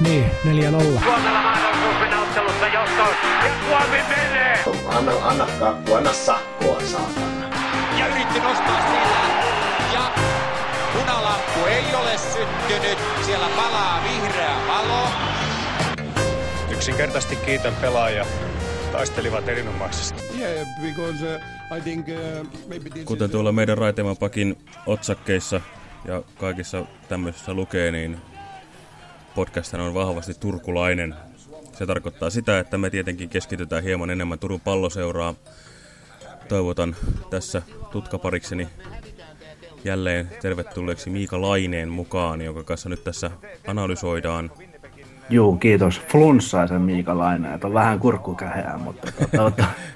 Niin, 4-0. Suomella mahdollisuus mennä ottelussa johtoon. Ja Suomi menee! Anna, anna kakku, anna sakkoa, saatana. Ja yritti nostaa sillä. Ja punalamppu ei ole syttynyt. Siellä palaa vihreä valo. Yksinkertaisesti kiitän pelaajia. Taistelivat erinomaisesti. Yeah, because uh, I think uh, maybe this Kuten tuolla meidän Raiteman pakin otsakkeissa ja kaikissa tämmöisissä lukee, niin podcast on vahvasti turkulainen. Se tarkoittaa sitä, että me tietenkin keskitytään hieman enemmän Turun palloseuraa. Toivotan tässä tutkaparikseni jälleen tervetulleeksi Miika Laineen mukaan, jonka kanssa nyt tässä analysoidaan Juu, kiitos. Flunssaisen Miika Laine, että on vähän kurkkukäheää, mutta toivon,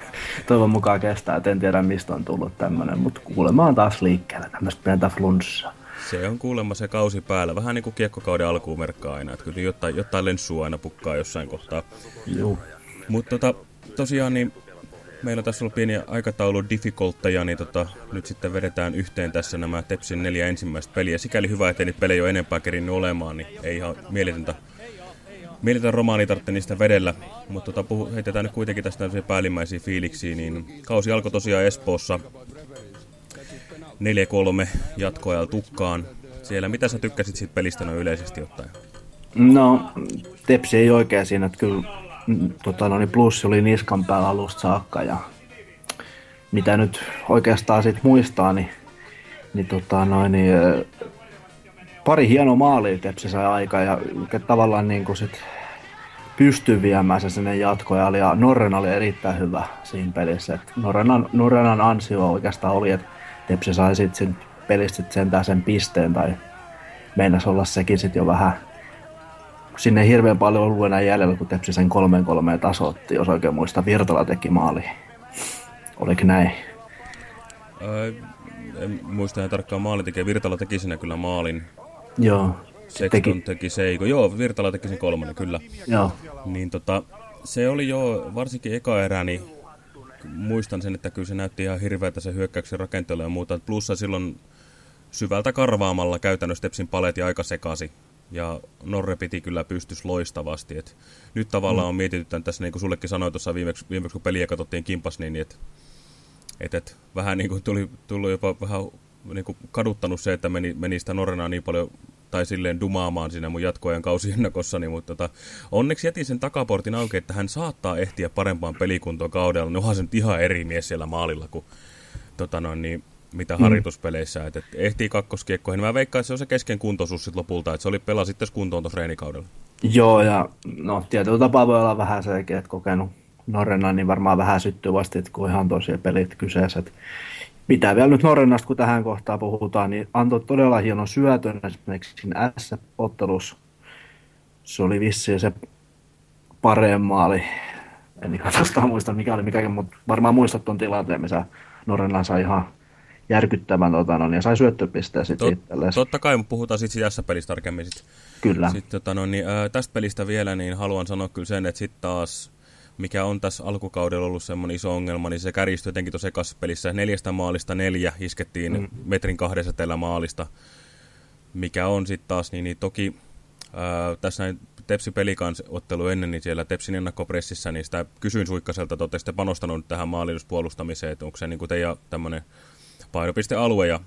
toivon mukaan kestää. Et en tiedä, mistä on tullut tämmöinen, mutta kuulemma on taas liikkeellä tämmöistä pientä flunssaa. Se on kuulemma se kausi päällä. Vähän niin kuin kiekkokauden alkuun merkkaa aina. Että kyllä jotain, jotain lenssua aina pukkaa jossain kohtaa. Juu. Mutta tota, tosiaan niin meillä on tässä ollut pieniä aikataulu difficultteja, niin tota, nyt sitten vedetään yhteen tässä nämä Tepsin neljä ensimmäistä peliä. Sikäli hyvä, ettei niitä pelejä ole enempää kerinnyt olemaan, niin ei ihan mieletöntä, mieletön romaani tarvitse niistä vedellä. Mutta tota, puhu, heitetään nyt kuitenkin tästä päällimmäisiä fiiliksiä, niin kausi alkoi tosiaan Espoossa 4-3 jatkoajalla tukkaan. Siellä, mitä sä tykkäsit siitä pelistä noin yleisesti ottaen? No, Tepsi ei oikein siinä, että kyllä mm, tota, no, niin plussi oli niskan päällä alusta saakka ja mitä nyt oikeastaan sit muistaa, niin, niin, tota, noin, niin pari hienoa maalia Tepsi sai aika ja tavallaan niin kuin sit pystyi viemään se sinne jatkoajalle ja Norren oli erittäin hyvä siinä pelissä. Norrenan, Norrenan ansio oikeastaan oli, että Tepsi sai sitten pelistä sentään sen pisteen tai meinas olla sekin sitten jo vähän sinne hirveän paljon ollut enää jäljellä, kun Tepsi sen kolmeen kolmeen tasoitti, jos oikein muista. Virtala teki maali. Oliko näin? Öö, en muista ihan tarkkaan maalin tekee. Virtala teki siinä kyllä maalin. Joo. Sexton Teki. teki, teki seiko. Joo, Virtala teki sen kolmannen, kyllä. Joo. Niin tota, se oli jo, varsinkin eka erä, niin muistan sen, että kyllä se näytti ihan hirveältä se hyökkäyksen rakenteella ja muuta. Plussa silloin syvältä karvaamalla käytännössä Tepsin paleti aika sekasi. Ja Norre piti kyllä pystys loistavasti. Et nyt tavallaan on mietitytään tässä, niin kuin sullekin sanoin tuossa viimeksi, viimeksi kun peliä katsottiin kimpas, niin että et, et, vähän niin kuin tuli, tuli jopa vähän niin kuin kaduttanut se, että meni, meni sitä Norrenaa niin paljon tai silleen dumaamaan siinä mun jatkoajan kausiennakossani, mutta tota, onneksi jätin sen takaportin auki, että hän saattaa ehtiä parempaan pelikuntoon kaudella. No onhan se nyt ihan eri mies siellä maalilla kuin tota noin, niin, mitä harjoituspeleissä. Et, et ehtii kakkoskiekkoihin. Mä veikkaan, että se on se kesken kuntoisuus sit lopulta, että se oli pelaa sitten kuntoon tuossa reenikaudella. Joo, ja no tietyllä tapaa voi olla vähän sekin, että kokenut Norrena, niin varmaan vähän syttyy vasta, että kun ihan tosiaan pelit kyseessä. Pitää vielä nyt Norrenasta, kun tähän kohtaan puhutaan, niin antoi todella hienon syötön esimerkiksi siinä S-ottelussa. Se oli vissiin se parempi maali. En ihan muista mikä oli mikäkin, mutta varmaan muistat tuon tilanteen, missä Norrena sai ihan järkyttävän tota, no, ja sai syöttöpisteen sitten Tot, itselleen. totta kai, mutta puhutaan sitten tässä pelistä tarkemmin. Sit. Kyllä. Sitten tota, no, niin, ää, tästä pelistä vielä, niin haluan sanoa kyllä sen, että sitten taas, mikä on tässä alkukaudella ollut semmoinen iso ongelma, niin se kärjistyi jotenkin tuossa ekassa pelissä. Neljästä maalista neljä iskettiin mm. metrin kahdessa tällä maalista, mikä on sitten taas, niin, niin toki ää, tässä näin Tepsi pelikans ottelu ennen, niin siellä Tepsin ennakkopressissä, niin sitä kysyin Suikkaselta, että olette panostanut tähän maalinnuspuolustamiseen, että onko se niin kuin teidän tämmöinen painopistealue, ja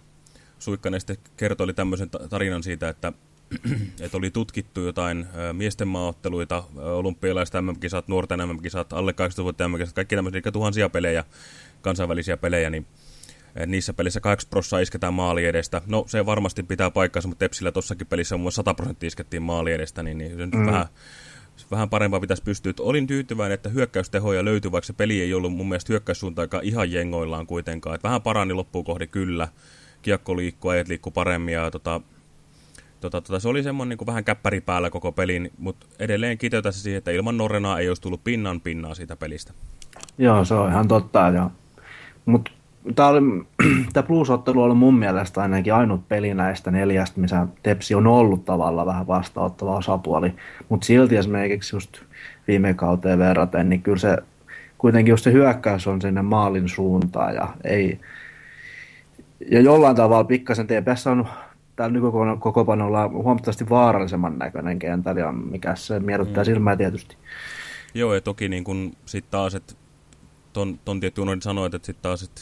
Suikkanen sitten kertoi tämmöisen ta- tarinan siitä, että, että oli tutkittu jotain miesten maaotteluita, olympialaiset MM-kisat, nuorten MM-kisat, alle 18-vuotiaat MM-kisat, kaikki tämmöisiä, eli tuhansia pelejä, kansainvälisiä pelejä, niin niissä pelissä 8 prosenttia isketään maali edestä. No se varmasti pitää paikkansa, mutta Tepsillä tossakin pelissä muun muassa 100 prosenttia iskettiin maali edestä, niin, niin se nyt Mm. vähän, vähän parempaa pitäisi pystyä. Olin tyytyväinen, että hyökkäystehoja löytyi, vaikka se peli ei ollut mun mielestä hyökkäyssuuntaakaan ihan jengoillaan kuitenkaan. Et vähän parani loppuun kohde kyllä. Kiekko liikkuu, ajat liikkuu paremmin ja tota, tota, tota, se oli semmoinen niin kuin vähän käppäri päällä koko pelin, mutta edelleen kiteytä se siihen, että ilman Norrenaa ei olisi tullut pinnan pinnaa siitä pelistä. Joo, se on ihan totta. Ja... Mutta tämä Blues-ottelu on ollut mun mielestä ainakin ainut peli näistä neljästä, missä Tepsi on ollut tavallaan vähän vastaanottava osapuoli. Mutta silti esimerkiksi just viime kauteen verraten, niin kyllä se kuitenkin just se hyökkäys on sinne maalin suuntaan ja ei... Ja jollain tavalla pikkasen TPS on täällä nykykokoopanolla on huomattavasti vaarallisemman näköinen kentällä, ja mikä se miellyttää mm. silmää tietysti. Joo, ja toki niin kun sit taas, että ton, ton tietty unohdin sanoa, että sitten taas, että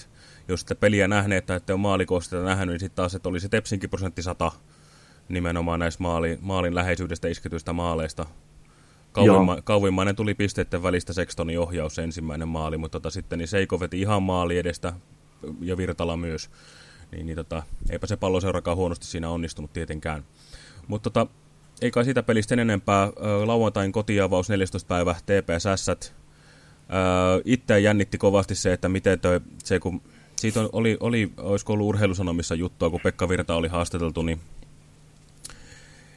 jos sitä peliä nähneet tai ette ole maalikosta nähnyt, niin sitten taas, että oli se Tepsinkin prosentti 100 nimenomaan näistä maali, maalin läheisyydestä isketyistä maaleista. Kauimma, kauimmainen tuli pisteiden välistä Sextonin ohjaus ensimmäinen maali, mutta tota, sitten niin Seiko veti ihan maali edestä ja Virtala myös. Niin, niin tota, eipä se palloseurakaan huonosti siinä onnistunut tietenkään. Mutta tota, ei kai siitä pelistä enempää. Lauantain kotiavaus 14. päivä TPSS. Itse jännitti kovasti se, että miten toi, se kun siitä oli, oli, olisiko ollut urheilusanomissa juttua, kun Pekka Virta oli haastateltu, niin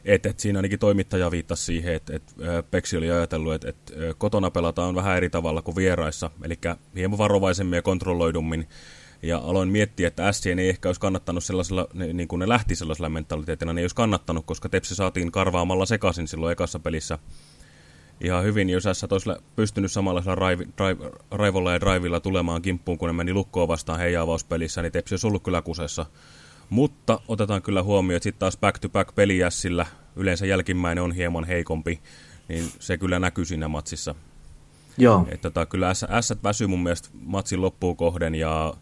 et, et siinä ainakin toimittaja viittasi siihen, että et, Peksi oli ajatellut, että et, kotona pelataan vähän eri tavalla kuin vieraissa, eli hieman varovaisemmin ja kontrolloidummin. Ja aloin miettiä, että Sien ei ehkä olisi kannattanut sellaisella, niin kuin ne lähti sellaisella mentaliteetillä, ne ei olisi kannattanut, koska Tepsi saatiin karvaamalla sekaisin silloin ekassa pelissä ihan hyvin, jos S olisi pystynyt samanlaisella raiv, raiv, raivolla ja drivilla tulemaan kimppuun, kun ne meni lukkoon vastaan heidän avauspelissä, niin Tepsi olisi ollut kyllä kusessa. Mutta otetaan kyllä huomioon, että sitten taas back-to-back peliässillä yleensä jälkimmäinen on hieman heikompi, niin se kyllä näkyy siinä matsissa. Joo. Että tota, kyllä S, S väsyy mun mielestä matsin loppuun kohden ja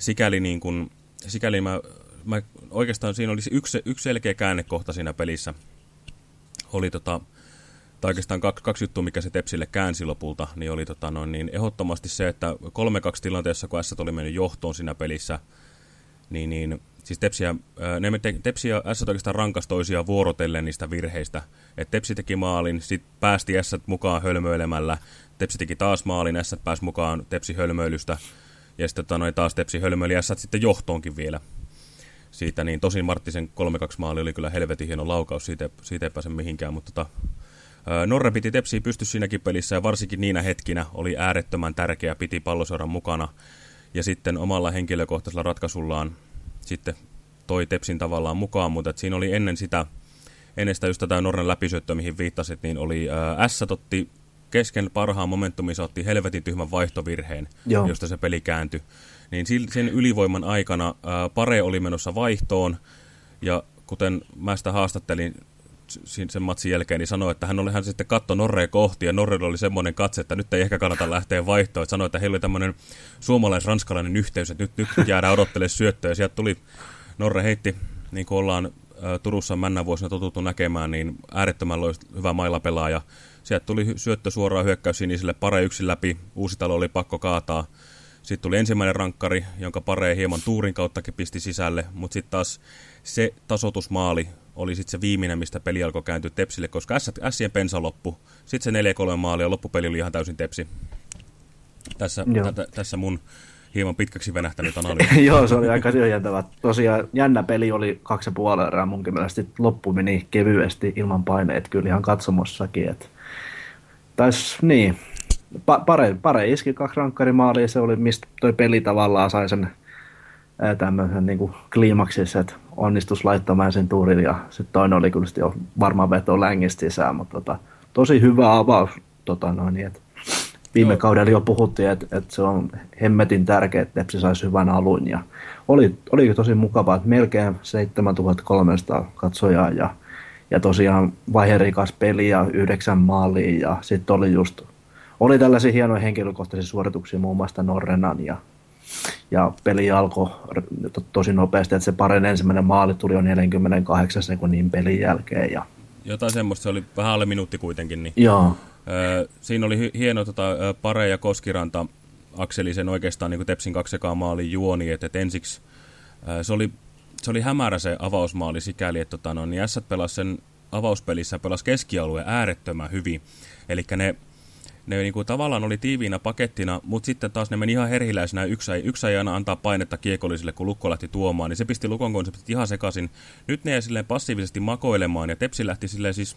sikäli, niin kun, sikäli mä, mä, oikeastaan siinä olisi yksi, yksi selkeä käännekohta siinä pelissä. Oli tota, tai oikeastaan kaksi, kaksi juttua, mikä se Tepsille käänsi lopulta, niin oli tota, noin, niin ehdottomasti se, että 3-2 tilanteessa, kun S oli mennyt johtoon siinä pelissä, niin, niin siis Tepsiä, ne Tepsi ja S oikeastaan rankas toisiaan vuorotellen niistä virheistä. Et Tepsi teki maalin, sitten päästi S mukaan hölmöilemällä, Tepsi teki taas maalin, S pääsi mukaan Tepsi hölmöilystä, ja sitten tota, taas Tepsi hölmöili S sitten johtoonkin vielä. Siitä niin tosin Marttisen 3-2 maali oli kyllä helvetin hieno laukaus, siitä, siitä ei pääse mihinkään, mutta tota, Norre piti Tepsiä pysty siinäkin pelissä ja varsinkin niinä hetkinä oli äärettömän tärkeä, piti palloseuran mukana. Ja sitten omalla henkilökohtaisella ratkaisullaan sitten toi Tepsin tavallaan mukaan, mutta siinä oli ennen sitä, ennen sitä just tätä Norren läpisyöttöä, mihin viittasit, niin oli ää, S totti kesken parhaan momentumissa otti helvetin tyhmän vaihtovirheen, Joo. josta se peli kääntyi. Niin sen ylivoiman aikana ää, Pare oli menossa vaihtoon, ja kuten mä sitä haastattelin sen matsin jälkeen, niin sanoi, että hän oli hän sitten katto Norrea kohti, ja Norrella oli semmoinen katse, että nyt ei ehkä kannata lähteä vaihtoon. Että sanoi, että heillä oli tämmöinen suomalais-ranskalainen yhteys, että nyt, nyt jäädään odottelemaan syöttöä, ja sieltä tuli, Norre heitti, niin kuin ollaan Turussa männä vuosina totuttu näkemään, niin äärettömän hyvä mailapelaaja. Sieltä tuli syöttö suoraan hyökkäys sinisille, pare yksin läpi, uusi talo oli pakko kaataa. Sitten tuli ensimmäinen rankkari, jonka pare hieman tuurin kauttakin pisti sisälle, mutta sitten taas se tasotusmaali oli sitten se viimeinen, mistä peli alkoi kääntyä Tepsille, koska Sien pensa loppu. Sitten se 4-3 maali ja loppupeli oli ihan täysin Tepsi. Tässä, tässä mun hieman pitkäksi venähtänyt analyysi. Joo, se oli aika tyhjentävä. Tosiaan jännä peli oli kaksi ja puoli erää munkin mielestä. Loppu meni kevyesti ilman paineet kyllä ihan katsomossakin. Että... Tais, niin, pa- pare, pare iski kaksi rankkarimaalia, se oli mistä toi peli tavallaan sai sen tämmöisen niin kuin kliimaksissa, että onnistus laittamaan sen tuurin ja sitten toinen oli kyllä jo varmaan veto längistä sisään, mutta tota, tosi hyvä avaus. Tota noin, niin, että viime Joo. kaudella jo puhuttiin, että, että se on hemmetin tärkeää, että Tepsi saisi hyvän alun ja oli, oli tosi mukavaa, että melkein 7300 katsojaa ja, ja tosiaan vaiherikas peli ja yhdeksän maalia ja sitten oli just oli tällaisia hienoja henkilökohtaisia suorituksia muun muassa Norrenan ja ja peli alkoi to, tosi nopeasti, että se parin ensimmäinen maali tuli jo 48 sekunnin pelin jälkeen. Ja... Jotain semmoista, se oli vähän alle minuutti kuitenkin. Niin, Joo. Siinä oli hieno tota, Pare ja Koskiranta Akseli sen oikeastaan niin Tepsin kaksekaan maalin juoni, että, että ensiksi se oli, se oli hämärä se avausmaali sikäli, että tota, no, niin S pelasi sen avauspelissä pelasi keskialueen äärettömän hyvin. Eli ne ne niin kuin, tavallaan oli tiiviinä pakettina, mutta sitten taas ne meni ihan herhiläisenä. Yksi yksi ei aina antaa painetta kiekollisille, kun Lukko lähti tuomaan, niin se pisti Lukon konseptit ihan sekaisin. Nyt ne jäi silleen passiivisesti makoilemaan, ja Tepsi lähti silleen siis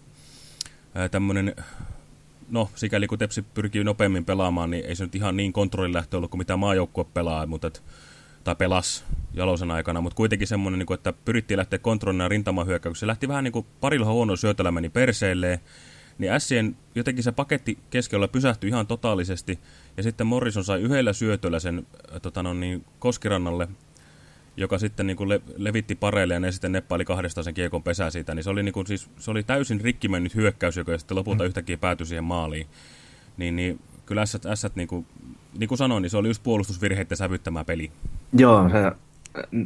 tämmöinen, no sikäli kun Tepsi pyrkii nopeammin pelaamaan, niin ei se nyt ihan niin kontrollilähtö ollut kuin mitä maajoukkue pelaa, mutta et, tai pelas jalosen aikana, mutta kuitenkin semmoinen, niin kuin, että pyrittiin lähteä kontrollina rintamahyökkäyksessä. Se lähti vähän niin kuin parilla huonoa syötöllä meni perseelleen, niin Sien jotenkin se paketti keskellä pysähtyi ihan totaalisesti, ja sitten Morrison sai yhdellä syötöllä sen tota no, niin, Koskirannalle, joka sitten niin kuin le levitti pareille ja ne sitten neppaili kahdestaan sen kiekon pesää siitä, niin se oli, niin kuin, siis, se oli täysin rikki mennyt hyökkäys, joka sitten lopulta mm. yhtäkkiä päätyi siihen maaliin. Niin, niin kyllä ässät, ässät niin kuin, niin kuin sanoin, niin se oli just puolustusvirheiden sävyttämä peli. Joo, se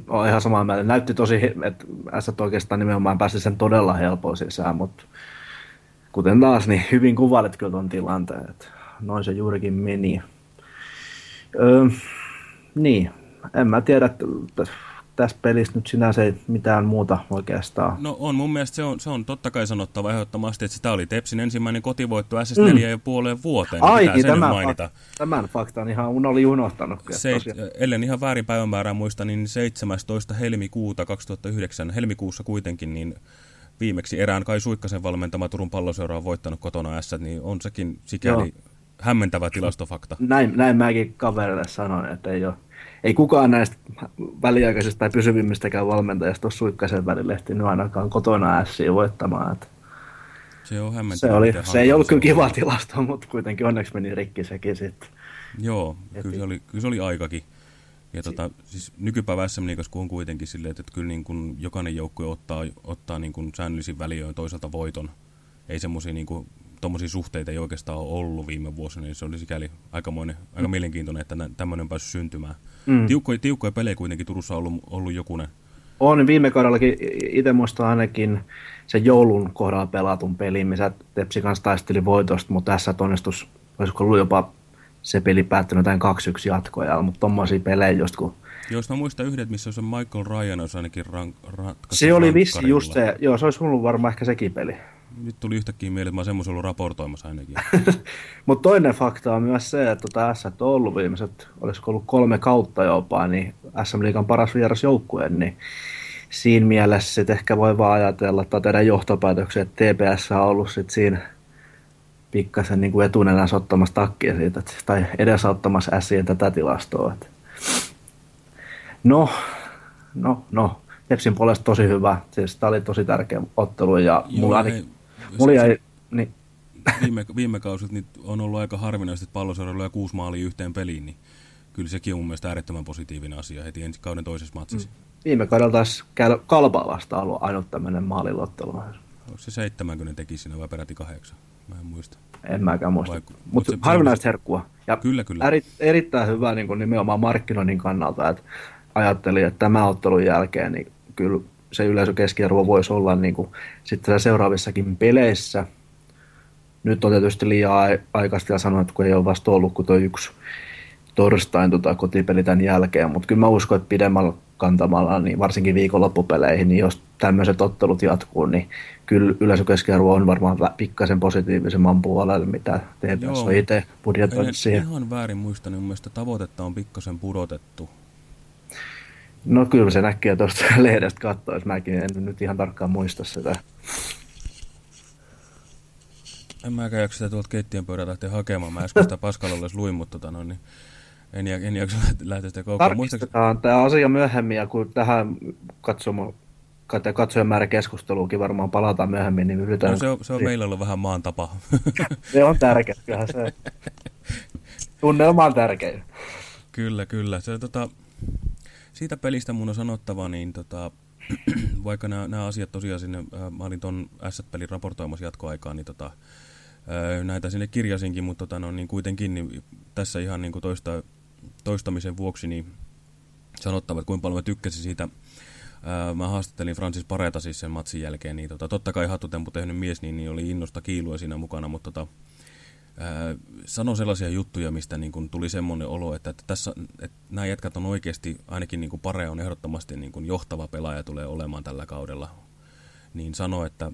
on ihan samaa mieltä. Näytti tosi, että ässät oikeastaan nimenomaan pääsi sen todella helpoin sisään, mutta kuten taas, niin hyvin kuvailet kyllä tuon tilanteen, että noin se juurikin meni. Öö, niin, en mä tiedä, että tässä pelissä nyt sinänsä ei mitään muuta oikeastaan. No on, mun mielestä se on, se on totta kai sanottava ehdottomasti, että sitä oli Tepsin ensimmäinen kotivoitto SS4 mm. ja puoleen vuoteen. Niin tämän, mainita. Fak tämän faktan ihan oli unohtanut. Se, ellen ihan väärin päivämäärää muista, niin 17. helmikuuta 2009, helmikuussa kuitenkin, niin viimeksi erään Kai Suikkasen valmentama Turun palloseura on voittanut kotona S, niin on sekin sikäli Joo. hämmentävä tilastofakta. Näin, näin mäkin kaverille sanoin, että ei ole ei kukaan näistä väliaikaisista tai pysyvimmistäkään valmentajista ole suikkaisen välillä ehtinyt ainakaan kotona ässiä voittamaan. Että se on se, oli, se ei ollut kyllä kiva tilasto, mutta kuitenkin onneksi meni rikki sekin sitten. Joo, kyllä se, oli, kyllä se oli aikakin. Ja tota, siis nykypäivä SM kun on kuitenkin silleen, että, että kyllä niin kuin jokainen joukkue ottaa, ottaa niin kuin säännöllisin väliöön toisaalta voiton. Ei semmoisia niin kuin suhteita ei oikeastaan ole ollut viime vuosina, niin se oli sikäli aikamoinen, aika mielenkiintoinen, että tämmöinen on päässyt syntymään. Mm. Tiukkoja, tiukkoja pelejä kuitenkin Turussa on ollut, ollut jokunen. On, viime kaudellakin itse muistan ainakin sen joulun kohdalla pelatun pelin, missä Tepsi kanssa taisteli voitosta, mutta tässä onnistus, olisiko ollut jopa se peli päättynyt jotain 2-1 jatkoja, mutta tommosia pelejä just kun jos mä muistan yhdet, missä se Michael Ryan olisi ainakin rank, Se oli vissi just se, joo se olisi ollut varmaan ehkä sekin peli nyt tuli yhtäkkiä mieleen, että mä semmoisen ollut raportoimassa ainakin. Mutta toinen fakta on myös se, että tota S on ollut viimeiset, olisiko ollut kolme kautta jopa, niin SM Liikan paras vierasjoukkue, niin siinä mielessä sit ehkä voi vaan ajatella tai tehdä johtopäätöksiä, että TPS on ollut sit siinä pikkasen niin etunenässä ottamassa takkia siitä, että, tai edesauttamassa Sien tätä tilastoa. Että. No, no, no. Tepsin puolesta tosi hyvä. Siis tämä oli tosi tärkeä ottelu ja Joo, mulla ainakin Mulla jäi, niin. Viime, viime kausit niin on ollut aika harvinaista, että palloseuralla ja kuusi maalia yhteen peliin, niin kyllä sekin on mun mielestä äärettömän positiivinen asia heti ensi kauden toisessa matsissa. Mm. Viime kaudella taas kalpaa vasta ollut ainut tämmöinen maalilottelu. Onko se 70 teki siinä vai peräti kahdeksan? Mä en muista. En mäkään muista. Mutta mut harvinaista herkkua. Ja kyllä, kyllä. Eri, erittäin hyvä niin kuin nimenomaan markkinoinnin kannalta, että ajattelin, että tämä ottelun jälkeen niin kyllä se yleisökeskiarvo voisi olla niin kuin sitten seuraavissakin peleissä. Nyt on tietysti liian aikaista sanoa, että kun ei ole vasta ollut kuin tuo yksi torstain tota, kotipeli tämän jälkeen, mutta kyllä mä uskon, että pidemmällä kantamalla, niin varsinkin viikonloppupeleihin, niin jos tämmöiset ottelut jatkuu, niin kyllä yleisökeskiarvo on varmaan pikkasen positiivisemman puolelle, mitä TPS on itse budjetoinut siihen. Ihan väärin muista, niin mielestäni tavoitetta on pikkasen pudotettu No kyllä se näkee tuosta lehdestä katsoa, jos mäkin en nyt ihan tarkkaan muista sitä. En mäkään jaksa sitä tuolta keittiön pöydältä lähteä hakemaan. Mä äsken sitä Paskalolle luin, mutta tota, no, niin en, en jaksa lähteä sitä koko Tarkistetaan tämä asia myöhemmin, ja kun tähän katsomo, katsojan määrä keskusteluukin varmaan palataan myöhemmin, niin yritetään... No, se on, se on meillä ollut vähän maan tapa. se on tärkeä, kyllähän se. Tunnelma on tärkeä. Kyllä, kyllä. Se, tota, siitä pelistä mun on sanottava, niin tota, vaikka nämä, nämä asiat tosiaan sinne, äh, mä olin ton S-pelin raportoimassa jatkoaikaan, niin tota, äh, näitä sinne kirjasinkin, mutta tota, no, niin kuitenkin niin tässä ihan niin kuin toista, toistamisen vuoksi niin sanottava, että kuinka paljon mä tykkäsin siitä. Äh, mä haastattelin Francis Pareta siis sen matsin jälkeen, niin tota, totta kai hattutempu tehnyt mies, niin, niin oli innosta kiilua siinä mukana, mutta tota, sano sellaisia juttuja, mistä niin kuin tuli semmoinen olo, että, että, tässä, että nämä jätkät on oikeasti, ainakin niin kuin Pare on ehdottomasti niin kuin johtava pelaaja tulee olemaan tällä kaudella. Niin sano, että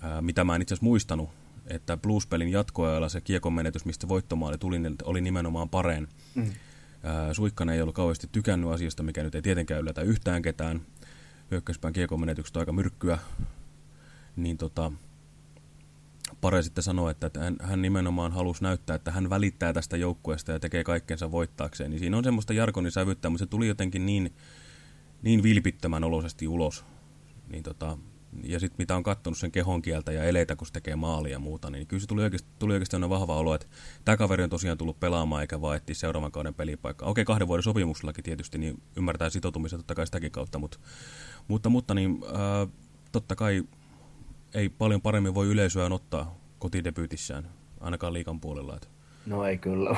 ää, mitä mä en itse asiassa muistanut, että Blues-pelin jatkoajalla se kiekon menetys, mistä voittomaali tuli, niin oli nimenomaan Pareen. Mm. Ää, Suikkanen ei ollut kauheasti tykännyt asiasta, mikä nyt ei tietenkään yllätä yhtään ketään. Hyökkäyspään kiekon menetykset on aika myrkkyä. Niin tota, Pare sitten sanoi, että hän, hän nimenomaan halusi näyttää, että hän välittää tästä joukkueesta ja tekee kaikkensa voittaakseen. Niin siinä on semmoista jarkonin sävyttää, mutta se tuli jotenkin niin, niin vilpittömän oloisesti ulos. Niin tota, ja sitten mitä on kattonut sen kehon kieltä ja eleitä, kun se tekee maalia ja muuta, niin kyllä se tuli oikeasti, tuli oikeasti vahva olo, että tämä kaveri on tosiaan tullut pelaamaan eikä vaan etsiä seuraavan kauden pelipaikkaa. Okei, kahden vuoden sopimuksellakin tietysti, niin ymmärtää sitoutumista totta kai sitäkin kautta, mutta, mutta, mutta niin, ää, totta kai ei paljon paremmin voi yleisöä ottaa kotidebyytissään, ainakaan liikan puolella. Että, No ei kyllä.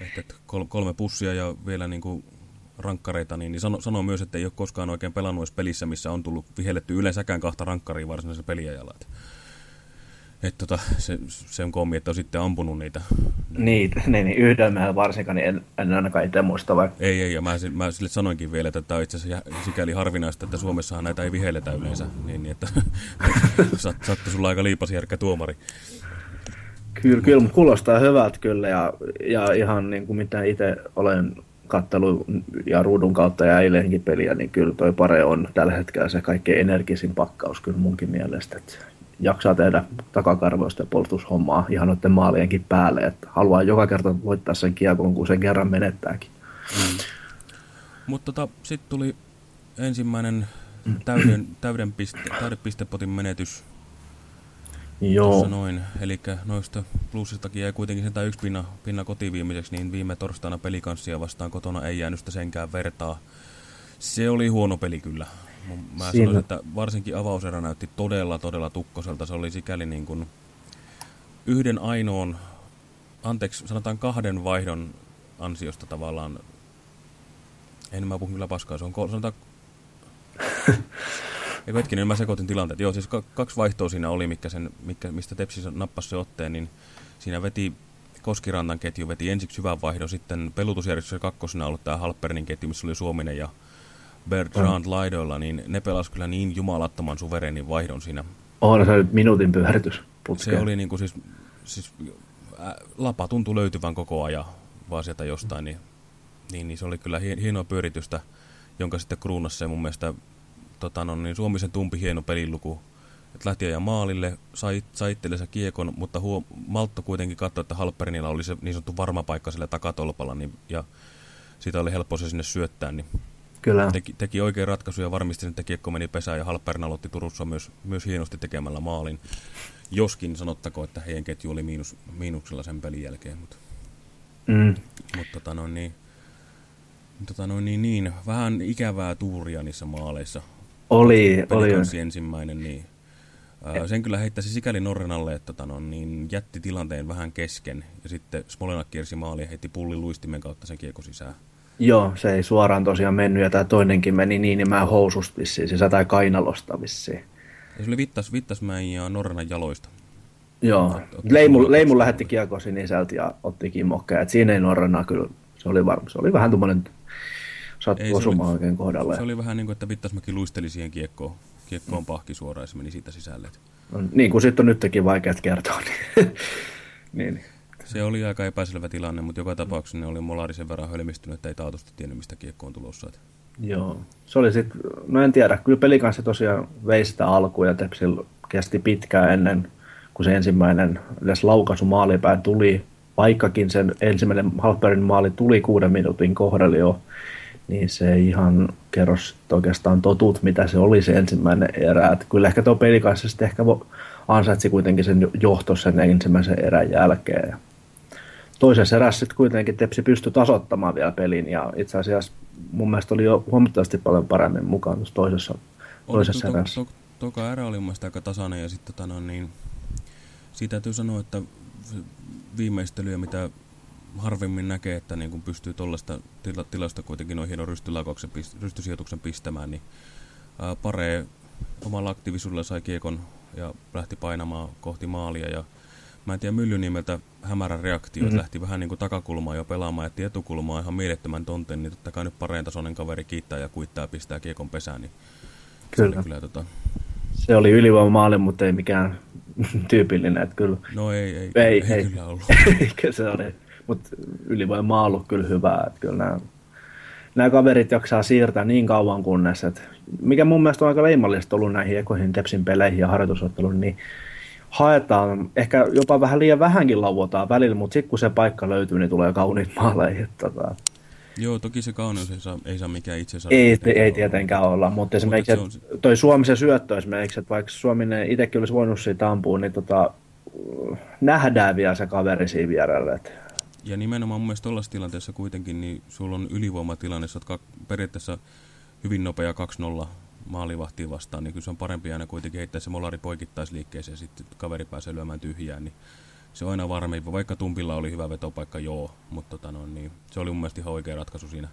että, että kol- kolme pussia ja vielä niin kuin rankkareita, niin, niin sano, sanoo myös, että ei ole koskaan oikein pelannut pelissä, missä on tullut vihelletty yleensäkään kahta rankkaria varsinaisella peliajalla. Että, että tota, se, se on kommi, että on sitten ampunut niitä. Niin, niin, niin yhdellä mehän varsinkaan niin en, en ainakaan itse muista, vaikka Ei, ei, ja mä, mä sille sanoinkin vielä, että tämä on itse asiassa sikäli harvinaista, että Suomessahan näitä ei vihelletä yleensä, niin, niin että sat, sattui sulla aika liipasjärkkä tuomari. Kyllä, kyllä mutta kuulostaa hyvältä kyllä ja, ja ihan niin kuin mitä itse olen kattelu ja ruudun kautta ja eilenkin peliä, niin kyllä toi pare on tällä hetkellä se kaikkein energisin pakkaus kyllä munkin mielestä. Että jaksaa tehdä takakarvoista ja puolustushommaa ihan noiden maalienkin päälle, että haluaa joka kerta voittaa sen kiekon, kun sen kerran menettääkin. Mutta tota, sitten tuli ensimmäinen täyden, täyden piste, täydepistepotin menetys Joo, noin. Eli noista plussistakin jäi kuitenkin sentään yksi pinna, pinna kotiin viimeiseksi, niin viime torstaina pelikanssia vastaan kotona ei jäänyt sitä senkään vertaa. Se oli huono peli kyllä. Mä Siinä- sanoisin, että varsinkin avauserä näytti todella, todella tukkoselta. Se oli sikäli niin kuin yhden ainoan, anteeksi, sanotaan kahden vaihdon ansiosta tavallaan. En mä puhu kyllä paskaa, se on sanotaan ei hetkinen, mä sekoitin tilanteet. Joo, siis ka- kaksi vaihtoa siinä oli, mikä sen, mikä, mistä Tepsi nappasi se otteen, niin siinä veti Koskirantan ketju veti ensiksi hyvän vaihdon, sitten pelutusjärjestyksessä kakkosena ollut tämä Halpernin ketju, missä oli Suominen ja Bertrand laidoilla, niin ne pelasi kyllä niin jumalattoman suvereenin vaihdon siinä. on se nyt minuutin pyöritys Se oli niinku siis, siis ä, lapa tuntui löytyvän koko ajan vaan sieltä jostain, niin, niin, niin se oli kyllä hien- hienoa pyöritystä, jonka sitten kruunasi se mun mielestä tota, no, niin Suomisen tumpi hieno peliluku. Et lähti ajan maalille, sai, sai itsellensä kiekon, mutta huo, Maltto kuitenkin katsoi, että Halperinilla oli se niin sanottu varma paikka sillä takatolpalla, niin, ja siitä oli helppo se sinne syöttää, niin Kyllä. teki, teki oikein ratkaisu ja varmisti, että kiekko meni pesään ja Halpern aloitti Turussa myös, myös hienosti tekemällä maalin. Joskin sanottako, että heidän ketju oli miinus, miinuksella sen pelin jälkeen, mutta, Mm. mutta tota noin niin, tota noin niin, niin, vähän ikävää tuuria niissä maaleissa. Oli, oli. Ensimmäinen, niin ää, sen kyllä heittäisi sikäli Norren alle, että tota, no, niin jätti tilanteen vähän kesken ja sitten Smolenak kiersi maali ja heitti pullin luistimen kautta sen kiekko sisään. Joo, se ei suoraan tosiaan mennyt ja tämä toinenkin meni niin nimään housusta vissiin, siis tai kainalosta vissiin. Ja se oli Vittas, Vittasmäen ja Norrenan jaloista. Joo, Leimu, Leimu lähetti kiekko siniseltä ja otti kimmokkeja, et siinä ei Norrena kyllä, se oli, var, se oli vähän tuommoinen Ei, sattu se osumaan oli- oikein kohdalle. Se oli vähän niin kuin, että Vittasmäki luisteli siihen kiekkoon, kiekkoon pahki suoraan ja se meni siitä sisälle. No, niin kuin sitten on nytkin vaikeat kertoa. Niin, niin. Se oli aika epäselvä tilanne, mutta joka tapauksessa ne oli molarisen verran hölmistynyt, että ei taatusti tiennyt, mistä kiekko on tulossa. Joo. Se oli sitten, no en tiedä, kyllä pelin kanssa tosiaan vei sitä alkuun ja Tepsil kesti pitkään ennen kuin se ensimmäinen edes laukaisu maalipäin tuli. Vaikkakin sen ensimmäinen Halperin maali tuli kuuden minuutin kohdalla jo, niin se ihan kerro oikeastaan totut, mitä se oli se ensimmäinen erä. Et kyllä ehkä tuo peli kanssa sitten ehkä ansaitsi kuitenkin sen johto sen ensimmäisen erän jälkeen. Toisessa erässä sitten kuitenkin Tepsi pystyi tasoittamaan vielä pelin ja itse asiassa mun mielestä oli jo huomattavasti paljon paremmin mukaan tuossa toisessa, toisessa to, erässä. to, to, toka erä oli mun mielestä aika tasainen ja sitten tota, no, niin, siitä täytyy sanoa, että viimeistelyä, mitä harvemmin näkee, että niin kun pystyy tuollaista tila, tilasta kuitenkin noin hienon rystylaukauksen, pist- rystysijoituksen pistämään, niin ää, Pare omalla aktiivisuudella sai kiekon ja lähti painamaan kohti maalia ja Mä en tiedä Myllyniemeltä hämärä reaktio, mm-hmm. että lähti vähän niin kuin takakulmaa jo pelaamaan, ja etukulmaa ihan mielettömän tonten, niin totta kai nyt pareen tasoinen kaveri kiittää ja kuittaa ja pistää kiekon pesään, niin se Kyllä. oli kyllä tota, Se oli ylivoimamaali, mutta ei mikään tyypillinen. Että kyllä, no ei, ei, Ei, ei, ei. kyllä ollut. eikä se oli. Mutta ylivoima on ollut kyllä hyvää. Että kyllä nämä, nämä kaverit jaksaa siirtää niin kauan kunnes, että mikä mun mielestä on aika leimallista ollut näihin ekoihin Tepsin peleihin ja harjoitusotteluihin, niin haetaan, ehkä jopa vähän liian vähänkin lauotaan välillä, mutta sitten kun se paikka löytyy, niin tulee kauniit maaleja. Tota, Joo, toki se kauneus ei saa, ei saa mikään itse saa. Ei, ei tietenkään olla, mutta esimerkiksi se on- toi Suomisen syöttö esimerkiksi, että vaikka Suominen itsekin olisi voinut siitä ampua, niin tota, nähdään vielä se kaveri siinä vierellä. että Ja nimenomaan mun mielestä tuollaisessa tilanteessa kuitenkin, niin sulla on ylivoimatilanne, olet kak- periaatteessa hyvin nopea 2-0 maalivahtiin vastaan, niin kyllä se on parempi aina kuitenkin heittää se molari poikittaisliikkeeseen ja sitten kaveri pääsee lyömään tyhjään, niin se on aina varmempi, vaikka Tumpilla oli hyvä vetopaikka, joo, mutta tota no, niin, se oli mun mielestä ihan oikea ratkaisu siinä,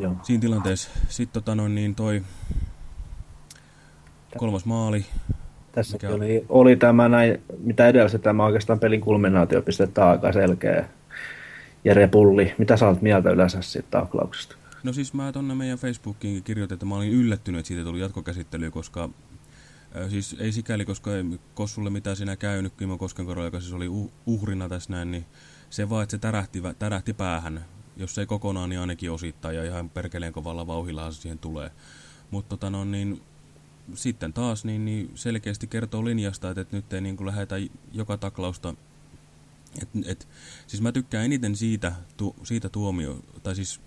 Joo. siinä tilanteessa. Sitten tota no, niin toi kolmas maali, Tässäkin Mikä- oli, oli tämä näin, mitä edelliset tämä oikeastaan pelin kulminaatiopistettä aika selkeä. Jere Pulli, mitä sä oot mieltä yleensä siitä taklauksesta? No siis mä tonne meidän Facebookiin kirjoitin, että mä olin yllättynyt, että siitä tuli jatkokäsittely, koska siis ei sikäli, koska ei Kossulle mitään siinä käynyt, Kimmo Koskenkorva, joka siis oli uh, uhrina tässä näin, niin se vaan, että se tärähti, tärähti päähän. Jos ei kokonaan, niin ainakin osittain, ja ihan perkeleen kovalla vauhillahan se siihen tulee. Mutta tota no, niin, sitten taas niin, niin selkeästi kertoo linjasta, että, että nyt ei niin kuin lähetä joka taklausta et, et, siis mä tykkään eniten siitä, tu, siitä tuomio, tai siis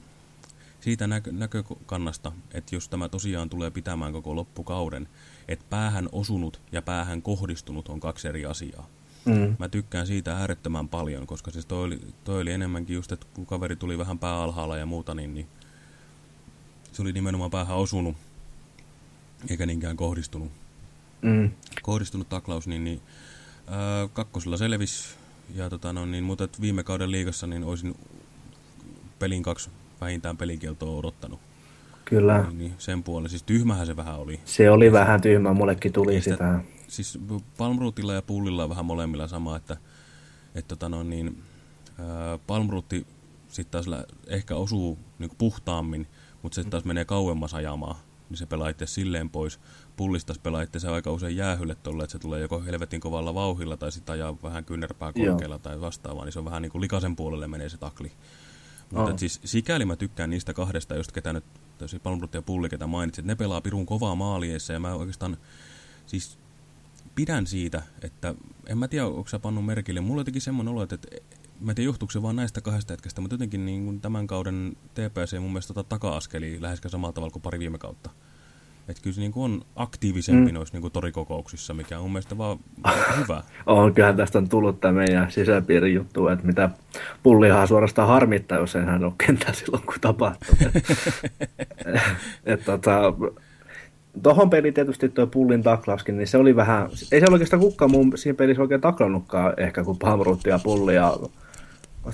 siitä näkö, näkökannasta, että jos tämä tosiaan tulee pitämään koko loppukauden, että päähän osunut ja päähän kohdistunut on kaksi eri asiaa. Mm. Mä tykkään siitä äärettömän paljon, koska siis toi oli, toi oli enemmänkin just, että kun kaveri tuli vähän pää alhaalla ja muuta, niin, niin se oli nimenomaan päähän osunut, eikä niinkään kohdistunut Mm. kohdistunut taklaus, niin, niin ää, kakkosella selvisi. Ja tota, no, niin, mutta viime kauden liigassa niin olisin pelin kaksi vähintään pelikieltoa odottanut. Kyllä, Niin, niin sen puolen. Siis tyhmähän se vähän oli. se oli vähän tyhmä, mullekin tuli sitä- sitä. Siis Palmrootilla ja Pullilla on vähän molemmilla sama, että et, tota, no, niin, ää, Palmrootti sitten taas ehkä osuu niin puhtaammin, mutta se taas menee kauemmas ajamaan, niin se pelaa itse silleen pois. Pullista pelaa itse aika usein jäähylle tolle, että se tulee joko helvetin kovalla vauhilla tai sitten ajaa vähän kyynärpää Joo. korkealla tai vastaavaa, niin se on vähän niin kuin likasen puolelle menee se takli. Mutta Oh. siis sikäli mä tykkään niistä kahdesta, just ketä nyt, tosi Palmroot ja Pulli, ketä mainitsit, ne pelaa pirun kovaa maalieessa ja mä oikeastaan, siis pidän siitä, että en mä tiedä, onko sä pannut merkille. Mulla on jotenkin semmoinen olo, että, mä en tiedä johtuuko se vaan näistä kahdesta hetkestä, mutta jotenkin niin kuin tämän kauden TPC mun mielestä tota taka-askeli läheskään samalla tavalla kuin pari viime kautta. Että kyllä se niin kuin on aktiivisempi mm. noissa niin kuin torikokouksissa, mikä on mun mielestä vaan hyvä. On, kyllähän tästä on tullut tämä meidän sisäpiirin juttu, että mitä pullihan suorastaan harmittaa, jos hän ole kentällä silloin, kun tapahtuu. Et, tota, Tuohon peliin tietysti tuo pullin taklauskin, niin se oli vähän, ei se oikeastaan kukaan muun siinä pelissä oikein taklannutkaan ehkä kuin Palmruutti ja pulli ja